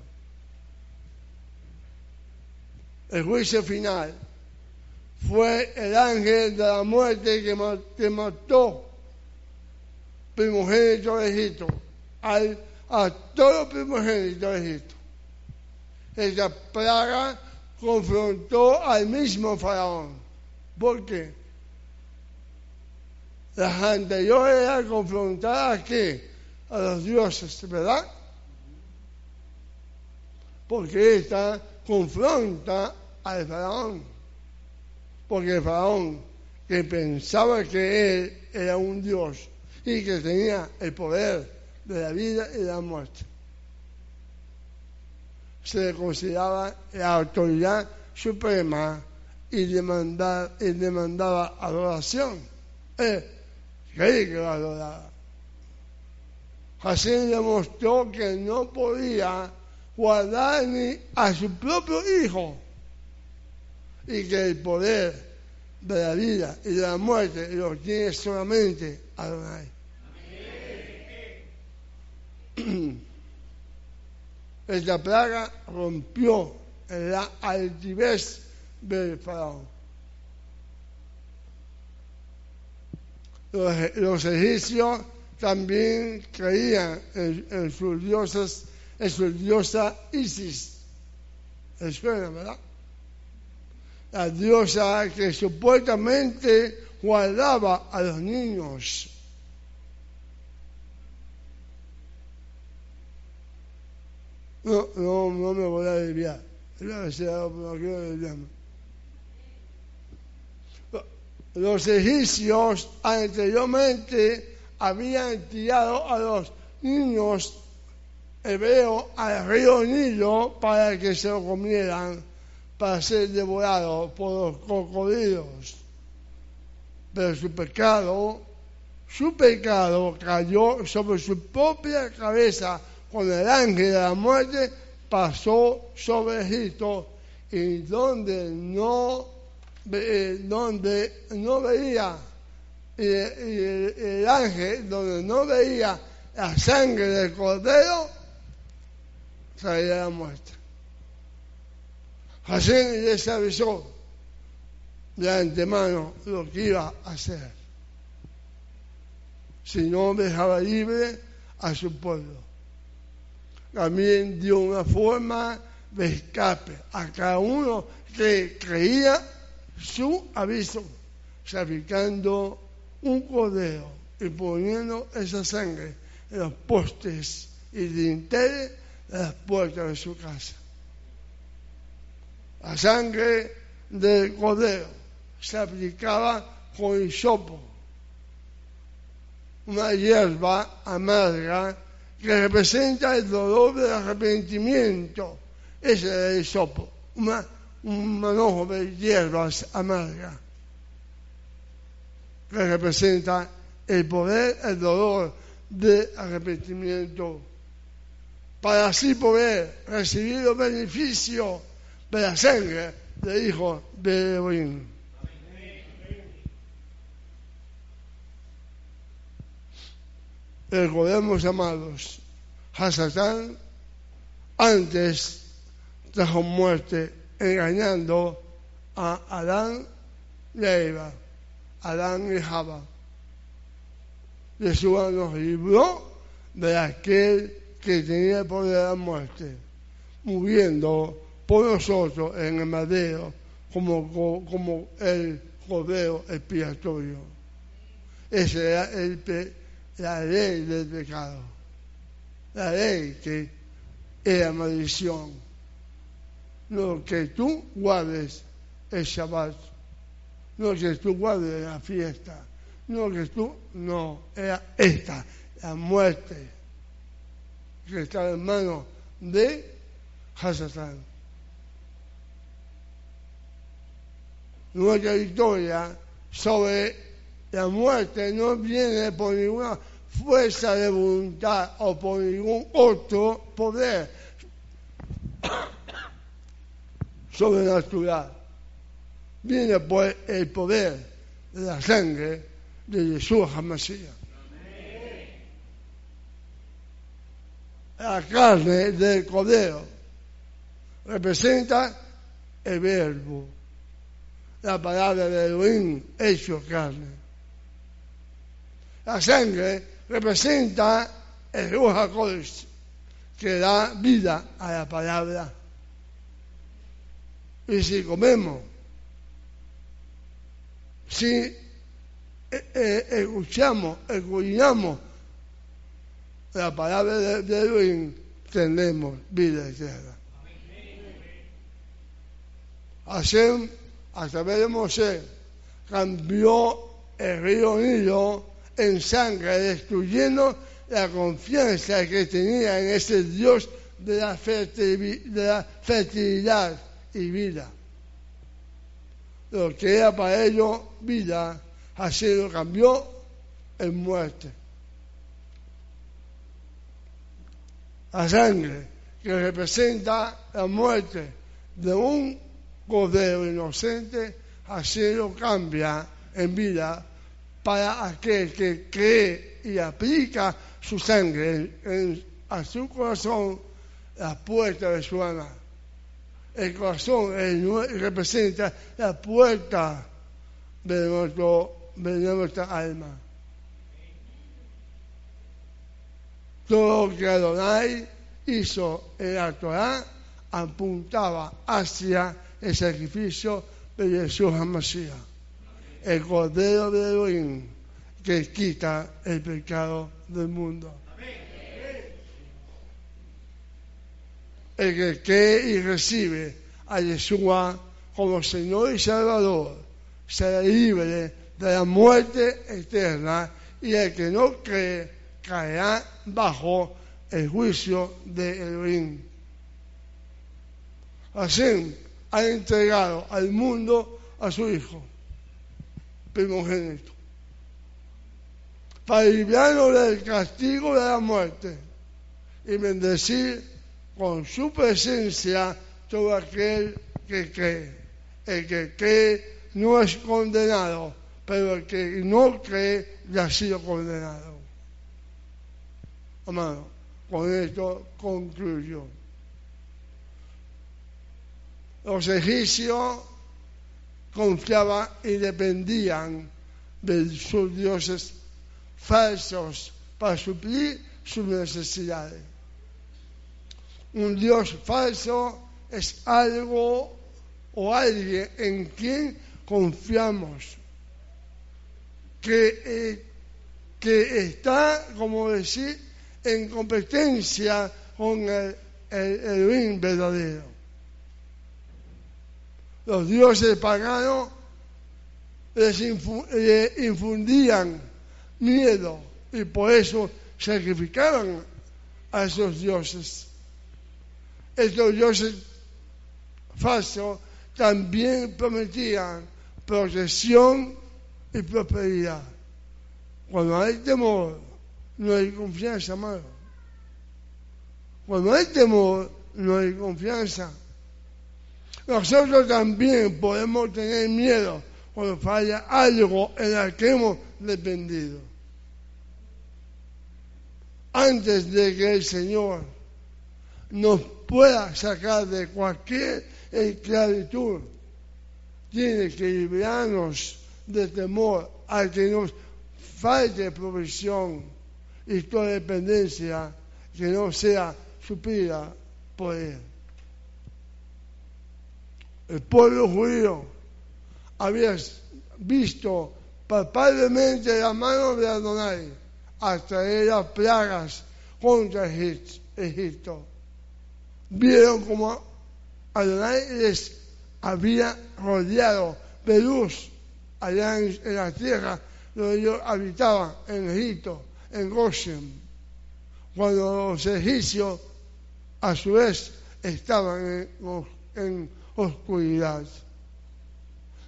El juicio final fue el ángel de la muerte que mató primogénito de Egipto, al, a todo primogénito de Egipto. Esa plaga confrontó al mismo faraón. ¿Por qué? Las anteriores eran confrontadas a qué? A los dioses, ¿verdad? Porque esta confronta al faraón. Porque el faraón, que pensaba que él era un dios, y que tenía el poder de la vida y la muerte. Se le consideraba la autoridad suprema y, demandar, y demandaba adoración. Eh, creí que lo adoraba. Así demostró que no podía guardar ni a su propio hijo y que el poder de la vida y de la muerte lo tiene solamente Adonai. Esta plaga rompió la altivez del faraón. Los, egipcios también creían en, sus dioses, en su diosa Isis. ¿Es verdad? La diosa que supuestamente guardaba a los niños. No, no, no me voy a desviar. Los egipcios anteriormente habían tirado a los niños hebreos al río Nilo para que se lo comieran, para ser devorados por los cocodrilos. Pero su pecado, su pecado cayó sobre su propia cabeza con el ángel de la muerte pasó sobre Egipto y donde no, eh, donde no veía el, ángel, donde no veía la sangre del cordero, salía la muerte. Así les avisó de antemano lo que iba a hacer. Si no dejaba libre a su pueblo también dio una forma de escape a cada uno que creía su aviso, sacrificando un cordero y poniendo esa sangre en los postes y dinteles de las puertas de su casa. La sangre del cordero se aplicaba con hisopo, una hierba amarga que representa el dolor del arrepentimiento. Ese es el sopo, un manojo de hierbas amargas que representa el poder, el dolor del arrepentimiento, para así poder recibir los beneficios de la sangre del Hijo de Elohim. Recordemos, amados, a Satán antes trajo muerte engañando a Adán y a Eva, Adán y Java. Jesús nos libró de aquel que tenía el poder de la muerte, muriendo por nosotros en el madero como, como el cordero expiatorio. Ese era el, la ley del pecado, la ley que era maldición. No que tú guardes el Shabbat, no que tú guardes la fiesta, no que tú, no, era esta, la muerte que está en manos de Hasatán. Nuestra victoria sobre la muerte no viene por ninguna fuerza de voluntad o por ningún otro poder sobrenatural. Viene por el poder de la sangre de Jesús Hamashiach. La carne del cordero representa el verbo, la palabra de Elohim hecho carne. La sangre representa el Ruach que da vida a la palabra. Y si comemos, si eh, eh, escuchamos, escuchamos la palabra de, de tenemos vida eterna. Así, a través de Mosé, cambió el río Nilo en sangre, destruyendo la confianza que tenía en ese Dios de la, fertilidad y vida. lo que era para ellos vida, así lo cambió en muerte. La sangre que representa la muerte de un cordero inocente, así lo cambia en vida para aquel que cree y aplica su sangre a su corazón, la puerta de su alma. El corazón representa la puerta de, nuestra alma. Todo lo que Adonai hizo en la Torah apuntaba hacia el sacrificio de Jesús Mashiach, el Cordero de Elohim que quita el pecado del mundo. El que cree y recibe a Yeshua como Señor y Salvador será libre de la muerte eterna y el que no cree caerá bajo el juicio de Elohim. Así ha entregado al mundo a su Hijo primogénito para librarnos del castigo de la muerte y bendecir con su presencia todo aquel que cree. El que cree no es condenado, pero el que no cree ya ha sido condenado. Amado, con esto concluyo. Los egipcios confiaban y dependían de sus dioses falsos para suplir sus necesidades. Un Dios falso es algo o alguien en quien confiamos, que, eh, que está, como decir, en competencia con el, el, verdadero. Los dioses paganos les infundían miedo y por eso sacrificaban a esos dioses. Estos dioses falsos también prometían protección y prosperidad. Cuando hay temor, no hay confianza, amado. Cuando hay temor, no hay confianza. Nosotros también podemos tener miedo cuando falla algo en el que hemos dependido. Antes de que el Señor nos pueda sacar de cualquier esclavitud, tiene que librarnos de temor a que nos falte provisión y toda dependencia que no sea suplida por Él. El pueblo judío había visto palpablemente la mano de Adonai hasta traer las plagas contra Egipto. Vieron como Adonai les había rodeado de luz allá en, en la tierra donde ellos habitaban, en Egipto en Goshen, cuando los egipcios a su vez estaban en, oscuridad.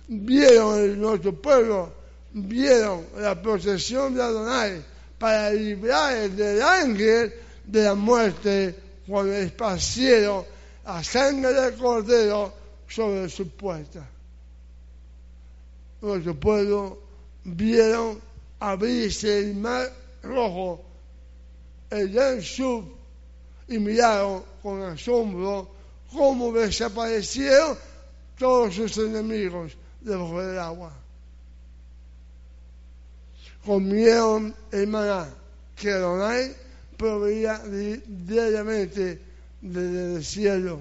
Vieron en nuestro pueblo, vieron la protección de Adonai para librar del ángel de la muerte cuando esparcieron la sangre del cordero sobre su puerta. Nuestro pueblo vieron abrirse el mar rojo, el gran y miraron con asombro cómo desaparecieron todos sus enemigos debajo del agua. Comieron el maná que Adonai proveía diariamente desde el cielo.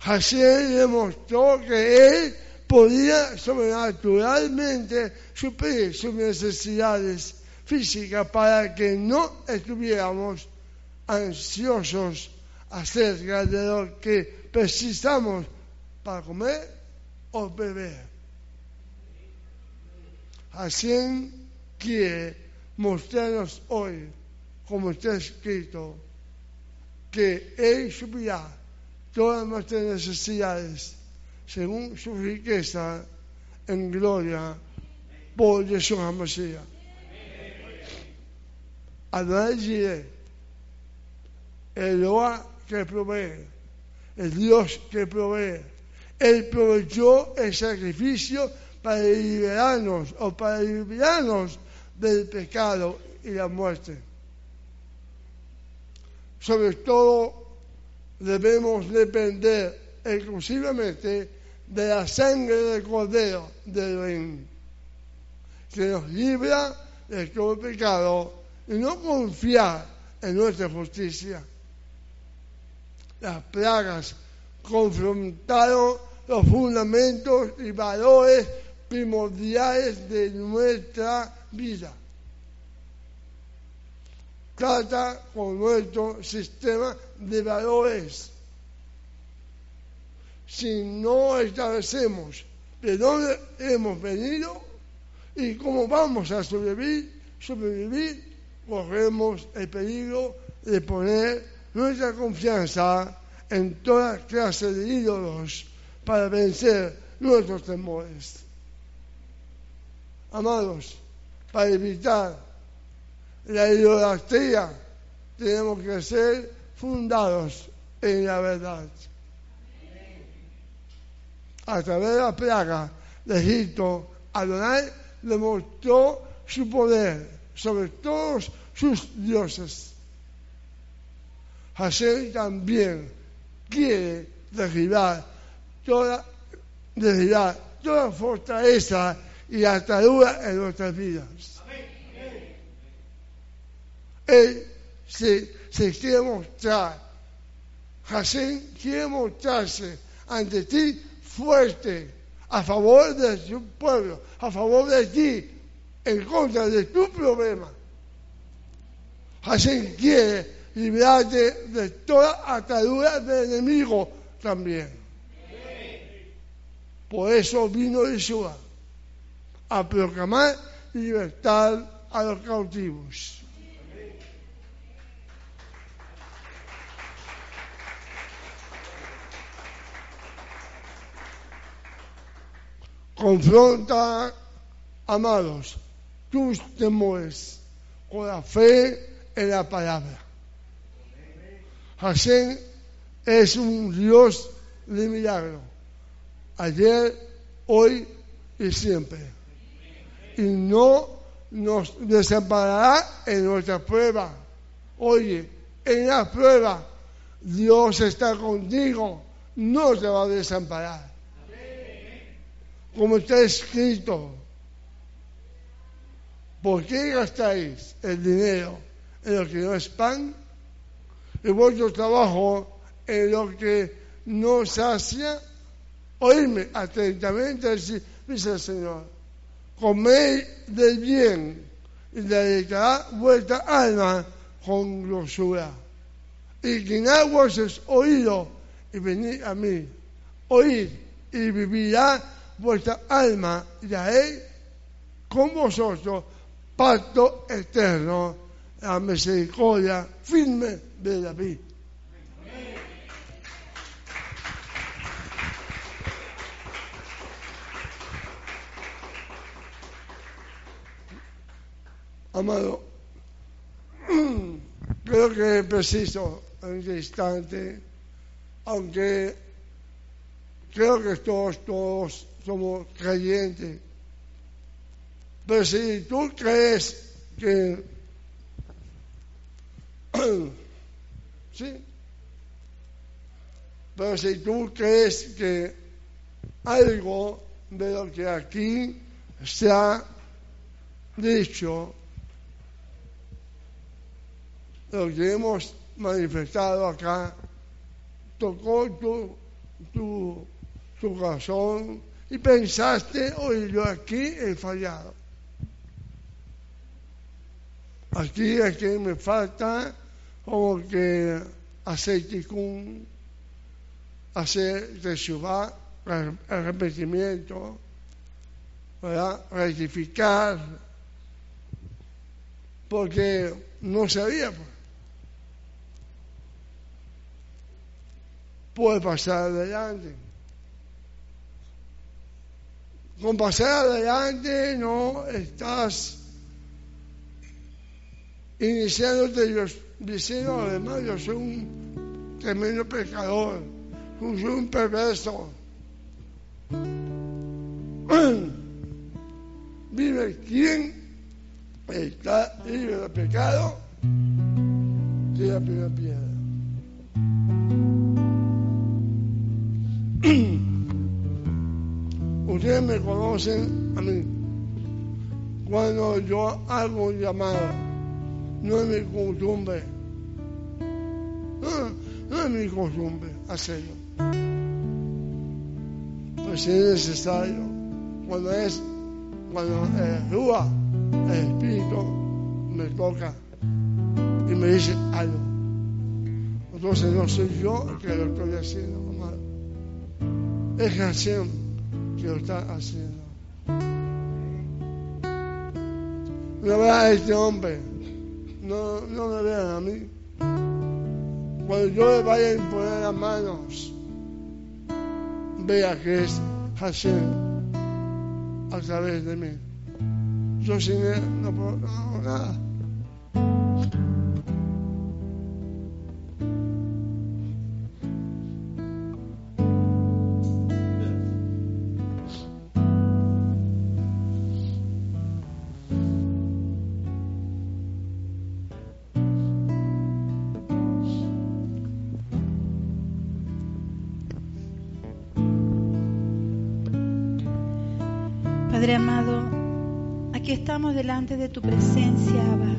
Hashem demostró que él podía sobrenaturalmente suplir sus necesidades física para que no estuviéramos ansiosos acerca de que precisamos para comer o beber. Así quiere mostrarnos hoy, como está escrito, que Él suplirá todas nuestras necesidades según su riqueza en gloria por Yeshua Mashiach. Adonai Jireh, el Loa que provee, el Dios que provee. Él proveyó el sacrificio para liberarnos o para liberarnos del pecado y la muerte. Sobre todo debemos depender exclusivamente de la sangre del Cordero del Rey, que nos libra de todo pecado y no confiar en nuestra justicia. Las plagas confrontaron los fundamentos y valores primordiales de nuestra vida. Trata con nuestro sistema de valores. Si no establecemos de dónde hemos venido y cómo vamos a sobrevivir, sobrevivir, corremos el peligro de poner nuestra confianza en toda clase de ídolos para vencer nuestros temores. Amados, para evitar la idolatría tenemos que ser fundados en la verdad. A través de la plaga de Egipto, Adonai demostró su poder sobre todos sus dioses. Hashem también quiere derribar toda, derribar toda fortaleza y atadura en nuestras vidas. Él se, se quiere mostrar, Hashem quiere mostrarse ante ti fuerte a favor de su pueblo, a favor de ti, en contra de tu problema. Hashem quiere liberarte de toda atadura del enemigo también. Por eso vino Yeshua a proclamar libertad a los cautivos. Confronta, amados, tus temores con la fe en la palabra. Hashem es un Dios de milagro. Ayer, hoy y siempre. Y no nos desamparará en nuestra prueba. Oye, en la prueba, Dios está contigo, no te va a desamparar. Como está escrito, ¿por qué gastáis el dinero en lo que no es pan? Y vuestro trabajo en lo que no sacia. Oírme atentamente, dice el Señor. Comed del bien y dedicará vuestra alma con grosura. Ha vuestros oído y venid a mí, oíd y vivirá vuestra alma y haré con vosotros pacto eterno, la misericordia firme de David. Amado, creo que es preciso en este instante, aunque creo que todos, todos somos creyentes, pero si tú crees que sí, pero si tú crees que algo de lo que aquí se ha dicho lo que hemos manifestado acá tocó tu, tu, tu corazón y pensaste, oye, yo aquí he fallado. Aquí es que me falta como que aceite con hacer Jehová arrepentimiento, ¿verdad? rectificar, porque no sabía. Pues. puede pasar adelante. con pasar adelante no estás iniciándote diciendo además yo soy un tremendo pecador, soy un perverso. Vive quien está libre de pecado, que la primera piedra. Ustedes me conocen a mí. Cuando yo hago un llamado, no es mi costumbre. No, es mi costumbre hacerlo. Pues si es necesario, cuando es, cuando Rúa, el Espíritu, me toca y me dice algo. Entonces no soy yo el que lo estoy haciendo, amado. Es Hashem que lo está haciendo. No vean a este hombre, no, no me vean a mí. Cuando yo le vaya a imponer las manos, vea que es Hashem a través de mí. Yo sin él no puedo no, nada. Delante de tu presencia, Abba.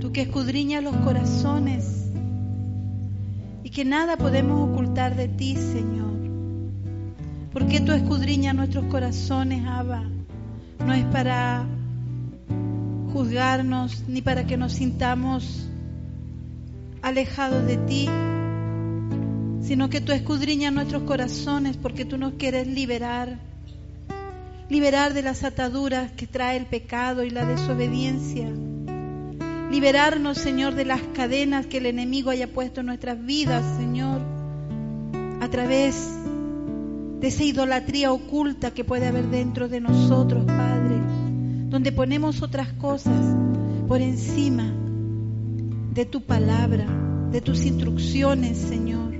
Tú que escudriñas los corazones y que nada podemos ocultar de ti, Señor. Porque tú escudriñas nuestros corazones, Abba. No es para juzgarnos ni para que nos sintamos alejados de ti, sino que tú escudriñas nuestros corazones porque tú nos quieres liberar liberar de las ataduras que trae el pecado y la desobediencia. Liberarnos, Señor, de las cadenas que el enemigo haya puesto en nuestras vidas, Señor, a través de esa idolatría oculta que puede haber dentro de nosotros, Padre, donde ponemos otras cosas por encima de tu palabra, de tus instrucciones, Señor.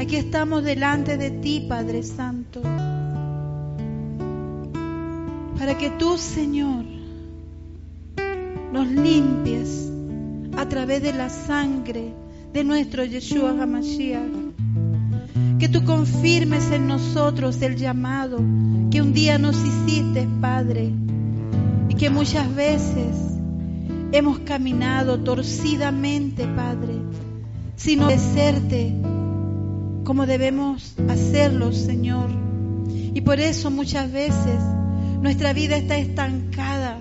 Aquí estamos delante de ti, Padre Santo para que tú, Señor, nos limpies a través de la sangre de nuestro Yeshua HaMashiach. Que tú confirmes en nosotros el llamado que un día nos hiciste, Padre, y que muchas veces hemos caminado torcidamente, Padre, sin obedecerte como debemos hacerlo, Señor. Y por eso muchas veces nuestra vida está estancada,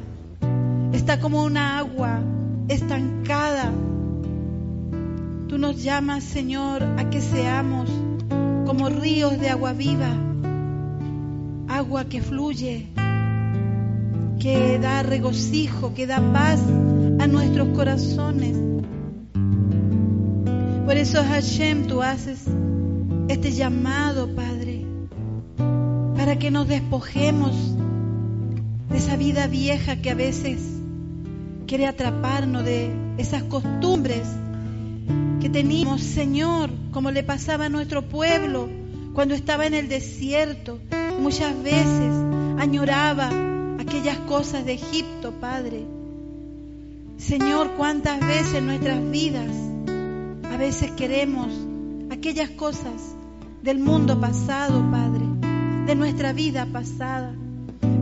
está como una agua estancada. Tú nos llamas, Señor, a que seamos como ríos de agua viva, agua que fluye, que da regocijo, que da paz a nuestros corazones. Por eso, Hashem, tú haces este llamado, Padre, para que nos despojemos de esa vida vieja que a veces quiere atraparnos, de esas costumbres que teníamos, Señor, como le pasaba a nuestro pueblo cuando estaba en el desierto. Muchas veces añoraba aquellas cosas de Egipto, Padre. Señor, cuántas veces en nuestras vidas a veces queremos aquellas cosas del mundo pasado, Padre, de nuestra vida pasada.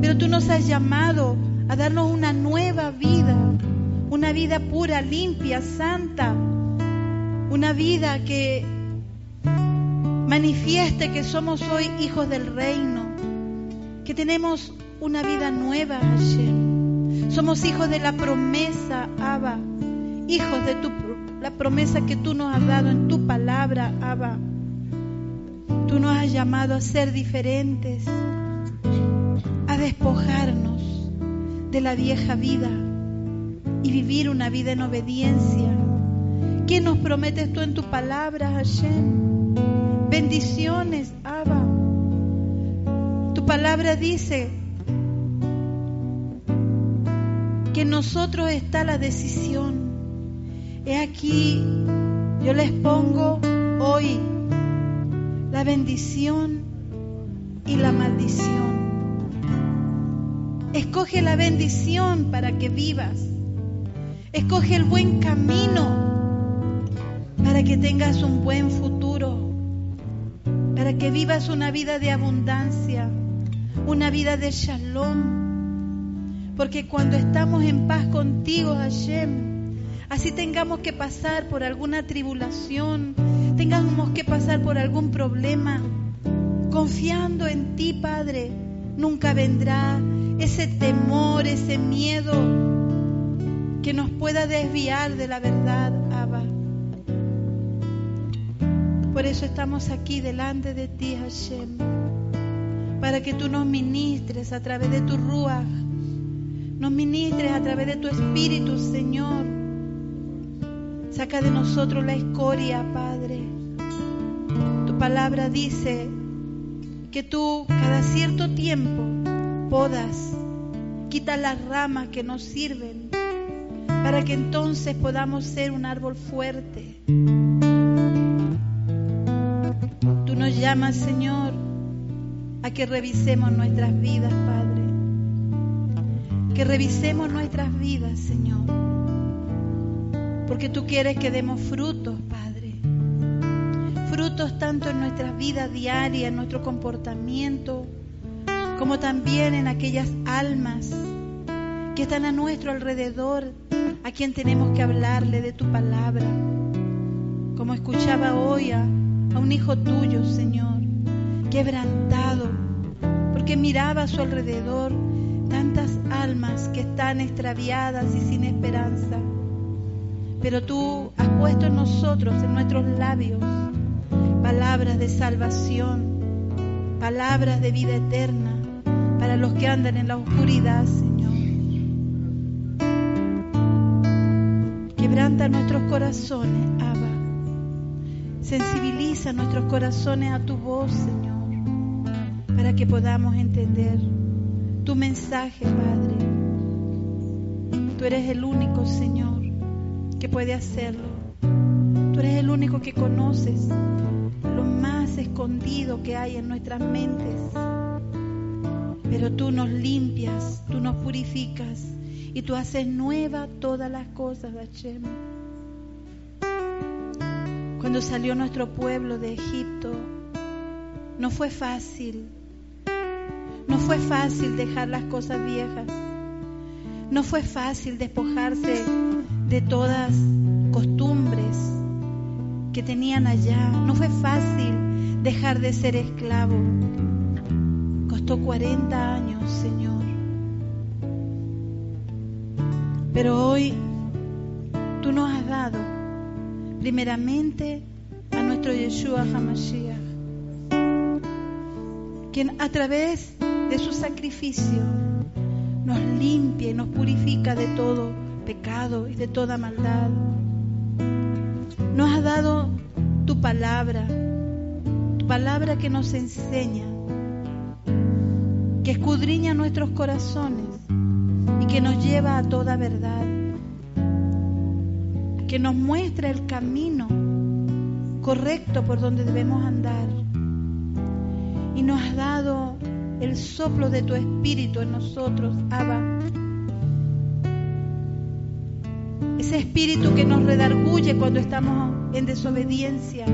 Pero tú nos has llamado a darnos una nueva vida, una vida pura, limpia, santa, una vida que manifieste que somos hoy hijos del reino, que tenemos una vida nueva, Hashem. Somos hijos de la promesa, Abba, hijos de tu, la promesa que tú nos has dado en tu palabra, Abba. Tú nos has llamado a ser diferentes despojarnos de la vieja vida y vivir una vida en obediencia. ¿Qué nos prometes tú en tu palabra, Hashem? Bendiciones, Abba. Tu palabra dice que en nosotros está la decisión. He aquí, yo les pongo hoy la bendición y la maldición. Escoge la bendición para que vivas. Escoge el buen camino para que tengas un buen futuro, para que vivas una vida de abundancia, una vida de shalom. Porque cuando estamos en paz contigo, Hashem, así tengamos que pasar por alguna tribulación, tengamos que pasar por algún problema, confiando en ti, Padre, nunca vendrá ese temor, ese miedo que nos pueda desviar de la verdad, Abba. Por eso estamos aquí delante de ti, Hashem, para que tú nos ministres a través de tu Ruach, nos ministres a través de tu Espíritu, Señor. Saca de nosotros la escoria, Padre. Tu palabra dice que tú cada cierto tiempo podas, quita las ramas que nos sirven para que entonces podamos ser un árbol fuerte. Tú nos llamas, Señor, a que revisemos nuestras vidas, Padre. Que revisemos nuestras vidas, Señor. Porque tú quieres que demos frutos, Padre frutos tanto en nuestra vida diaria, en nuestro comportamiento, como también en aquellas almas que están a nuestro alrededor, a quien tenemos que hablarle de tu palabra. Como escuchaba hoy a, a un hijo tuyo, Señor, quebrantado, porque miraba a su alrededor tantas almas que están extraviadas y sin esperanza. Pero tú has puesto en nosotros, en nuestros labios, palabras de salvación, palabras de vida eterna para los que andan en la oscuridad, Señor. Quebranta nuestros corazones, Abba. Sensibiliza nuestros corazones a tu voz, Señor, para que podamos entender tu mensaje, Padre. Tú eres el único, Señor, que puede hacerlo. Tú eres el único que conoces lo más escondido que hay en nuestras mentes. Pero tú nos limpias, tú nos purificas y tú haces nueva todas las cosas, Hashem. Cuando salió nuestro pueblo de Egipto, no fue fácil. No fue fácil dejar las cosas viejas. No fue fácil despojarse de todas costumbres, que tenían allá. No fue fácil dejar de ser esclavo. Costó 40 años, Señor. Pero hoy tú nos has dado primeramente a nuestro Yeshua HaMashiach, quien a través de su sacrificio nos limpia y nos purifica de todo pecado y de toda maldad. Nos ha dado tu palabra, tu palabra que nos enseña, que escudriña nuestros corazones y que nos lleva a toda verdad, que nos muestra el camino correcto por donde debemos andar. Y nos ha dado el soplo de tu espíritu en nosotros, Abba ese espíritu que nos redarguye cuando estamos en desobediencia,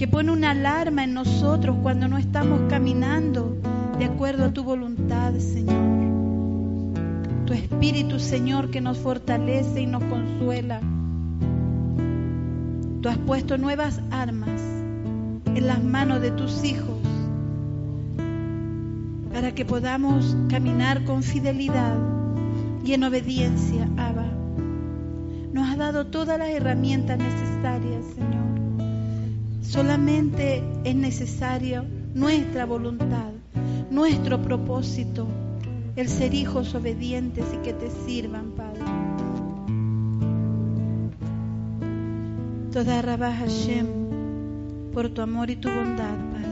que pone una alarma en nosotros cuando no estamos caminando de acuerdo a tu voluntad, Señor. Tu espíritu, Señor, que nos fortalece y nos consuela. Tú has puesto nuevas armas en las manos de tus hijos para que podamos caminar con fidelidad y en obediencia, Abba. Nos ha dado todas las herramientas necesarias, Señor. Solamente es necesario nuestra voluntad, nuestro propósito, el ser hijos obedientes y que te sirvan, Padre. Toda Rabá Hashem, por tu amor y tu bondad, Padre.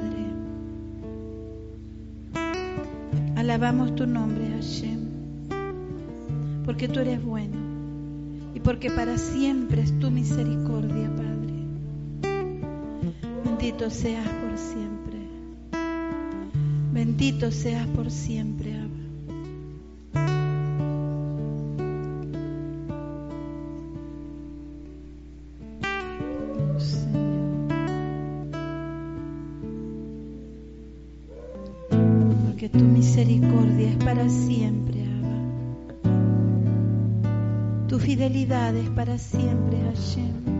alabamos tu nombre, Hashem, porque tú eres bueno y porque para siempre es tu misericordia, Padre. Bendito seas por siempre. Bendito seas por siempre, Abba. Porque tu misericordia es para siempre, Abba. Tu fidelidad es para siempre, Hashem.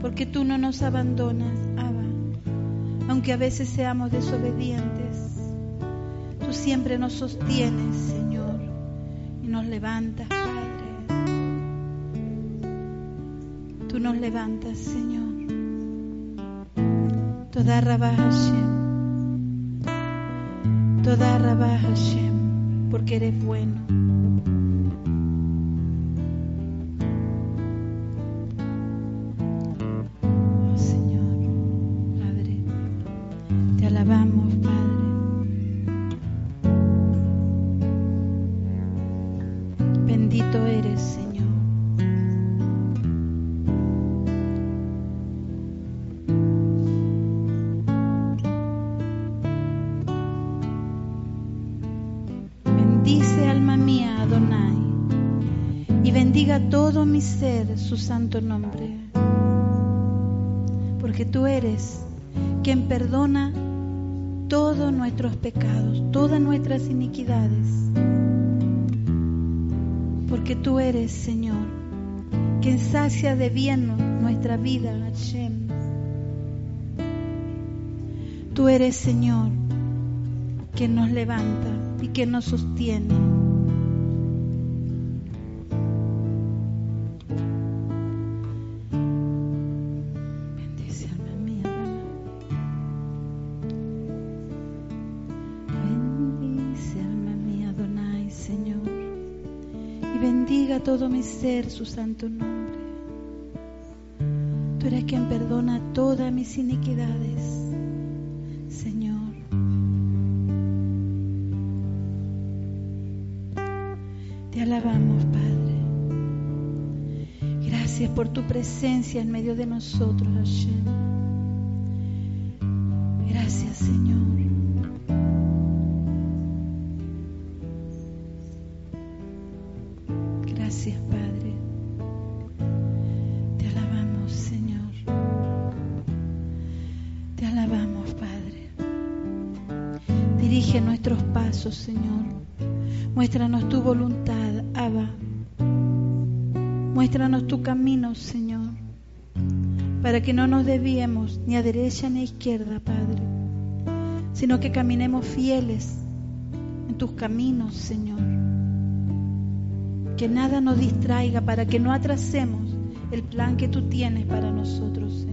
Porque tú no nos abandonas, Abba. Aunque a veces seamos desobedientes, tú siempre nos sostienes, Señor, y nos levantas, Padre. Tú nos levantas, Señor. Toda Rabá Hashem. Toda Rabá Hashem, porque eres bueno. Su santo nombre, porque tú eres quien perdona todos nuestros pecados, todas nuestras iniquidades, porque tú eres, Señor, quien sacia de bien nuestra vida, Hashem. Tú eres, Señor, quien nos levanta y quien nos sostiene. Todo mi ser su santo nombre. Tú eres quien perdona todas mis iniquidades, Señor. Te alabamos, Padre. Gracias por tu presencia en medio de nosotros, Hashem. Señor. Muéstranos tu voluntad, Abba. Muéstranos tu camino, Señor, para que no nos desviemos ni a derecha ni a izquierda, Padre, sino que caminemos fieles en tus caminos, Señor. Que nada nos distraiga para que no atrasemos el plan que tú tienes para nosotros, Señor.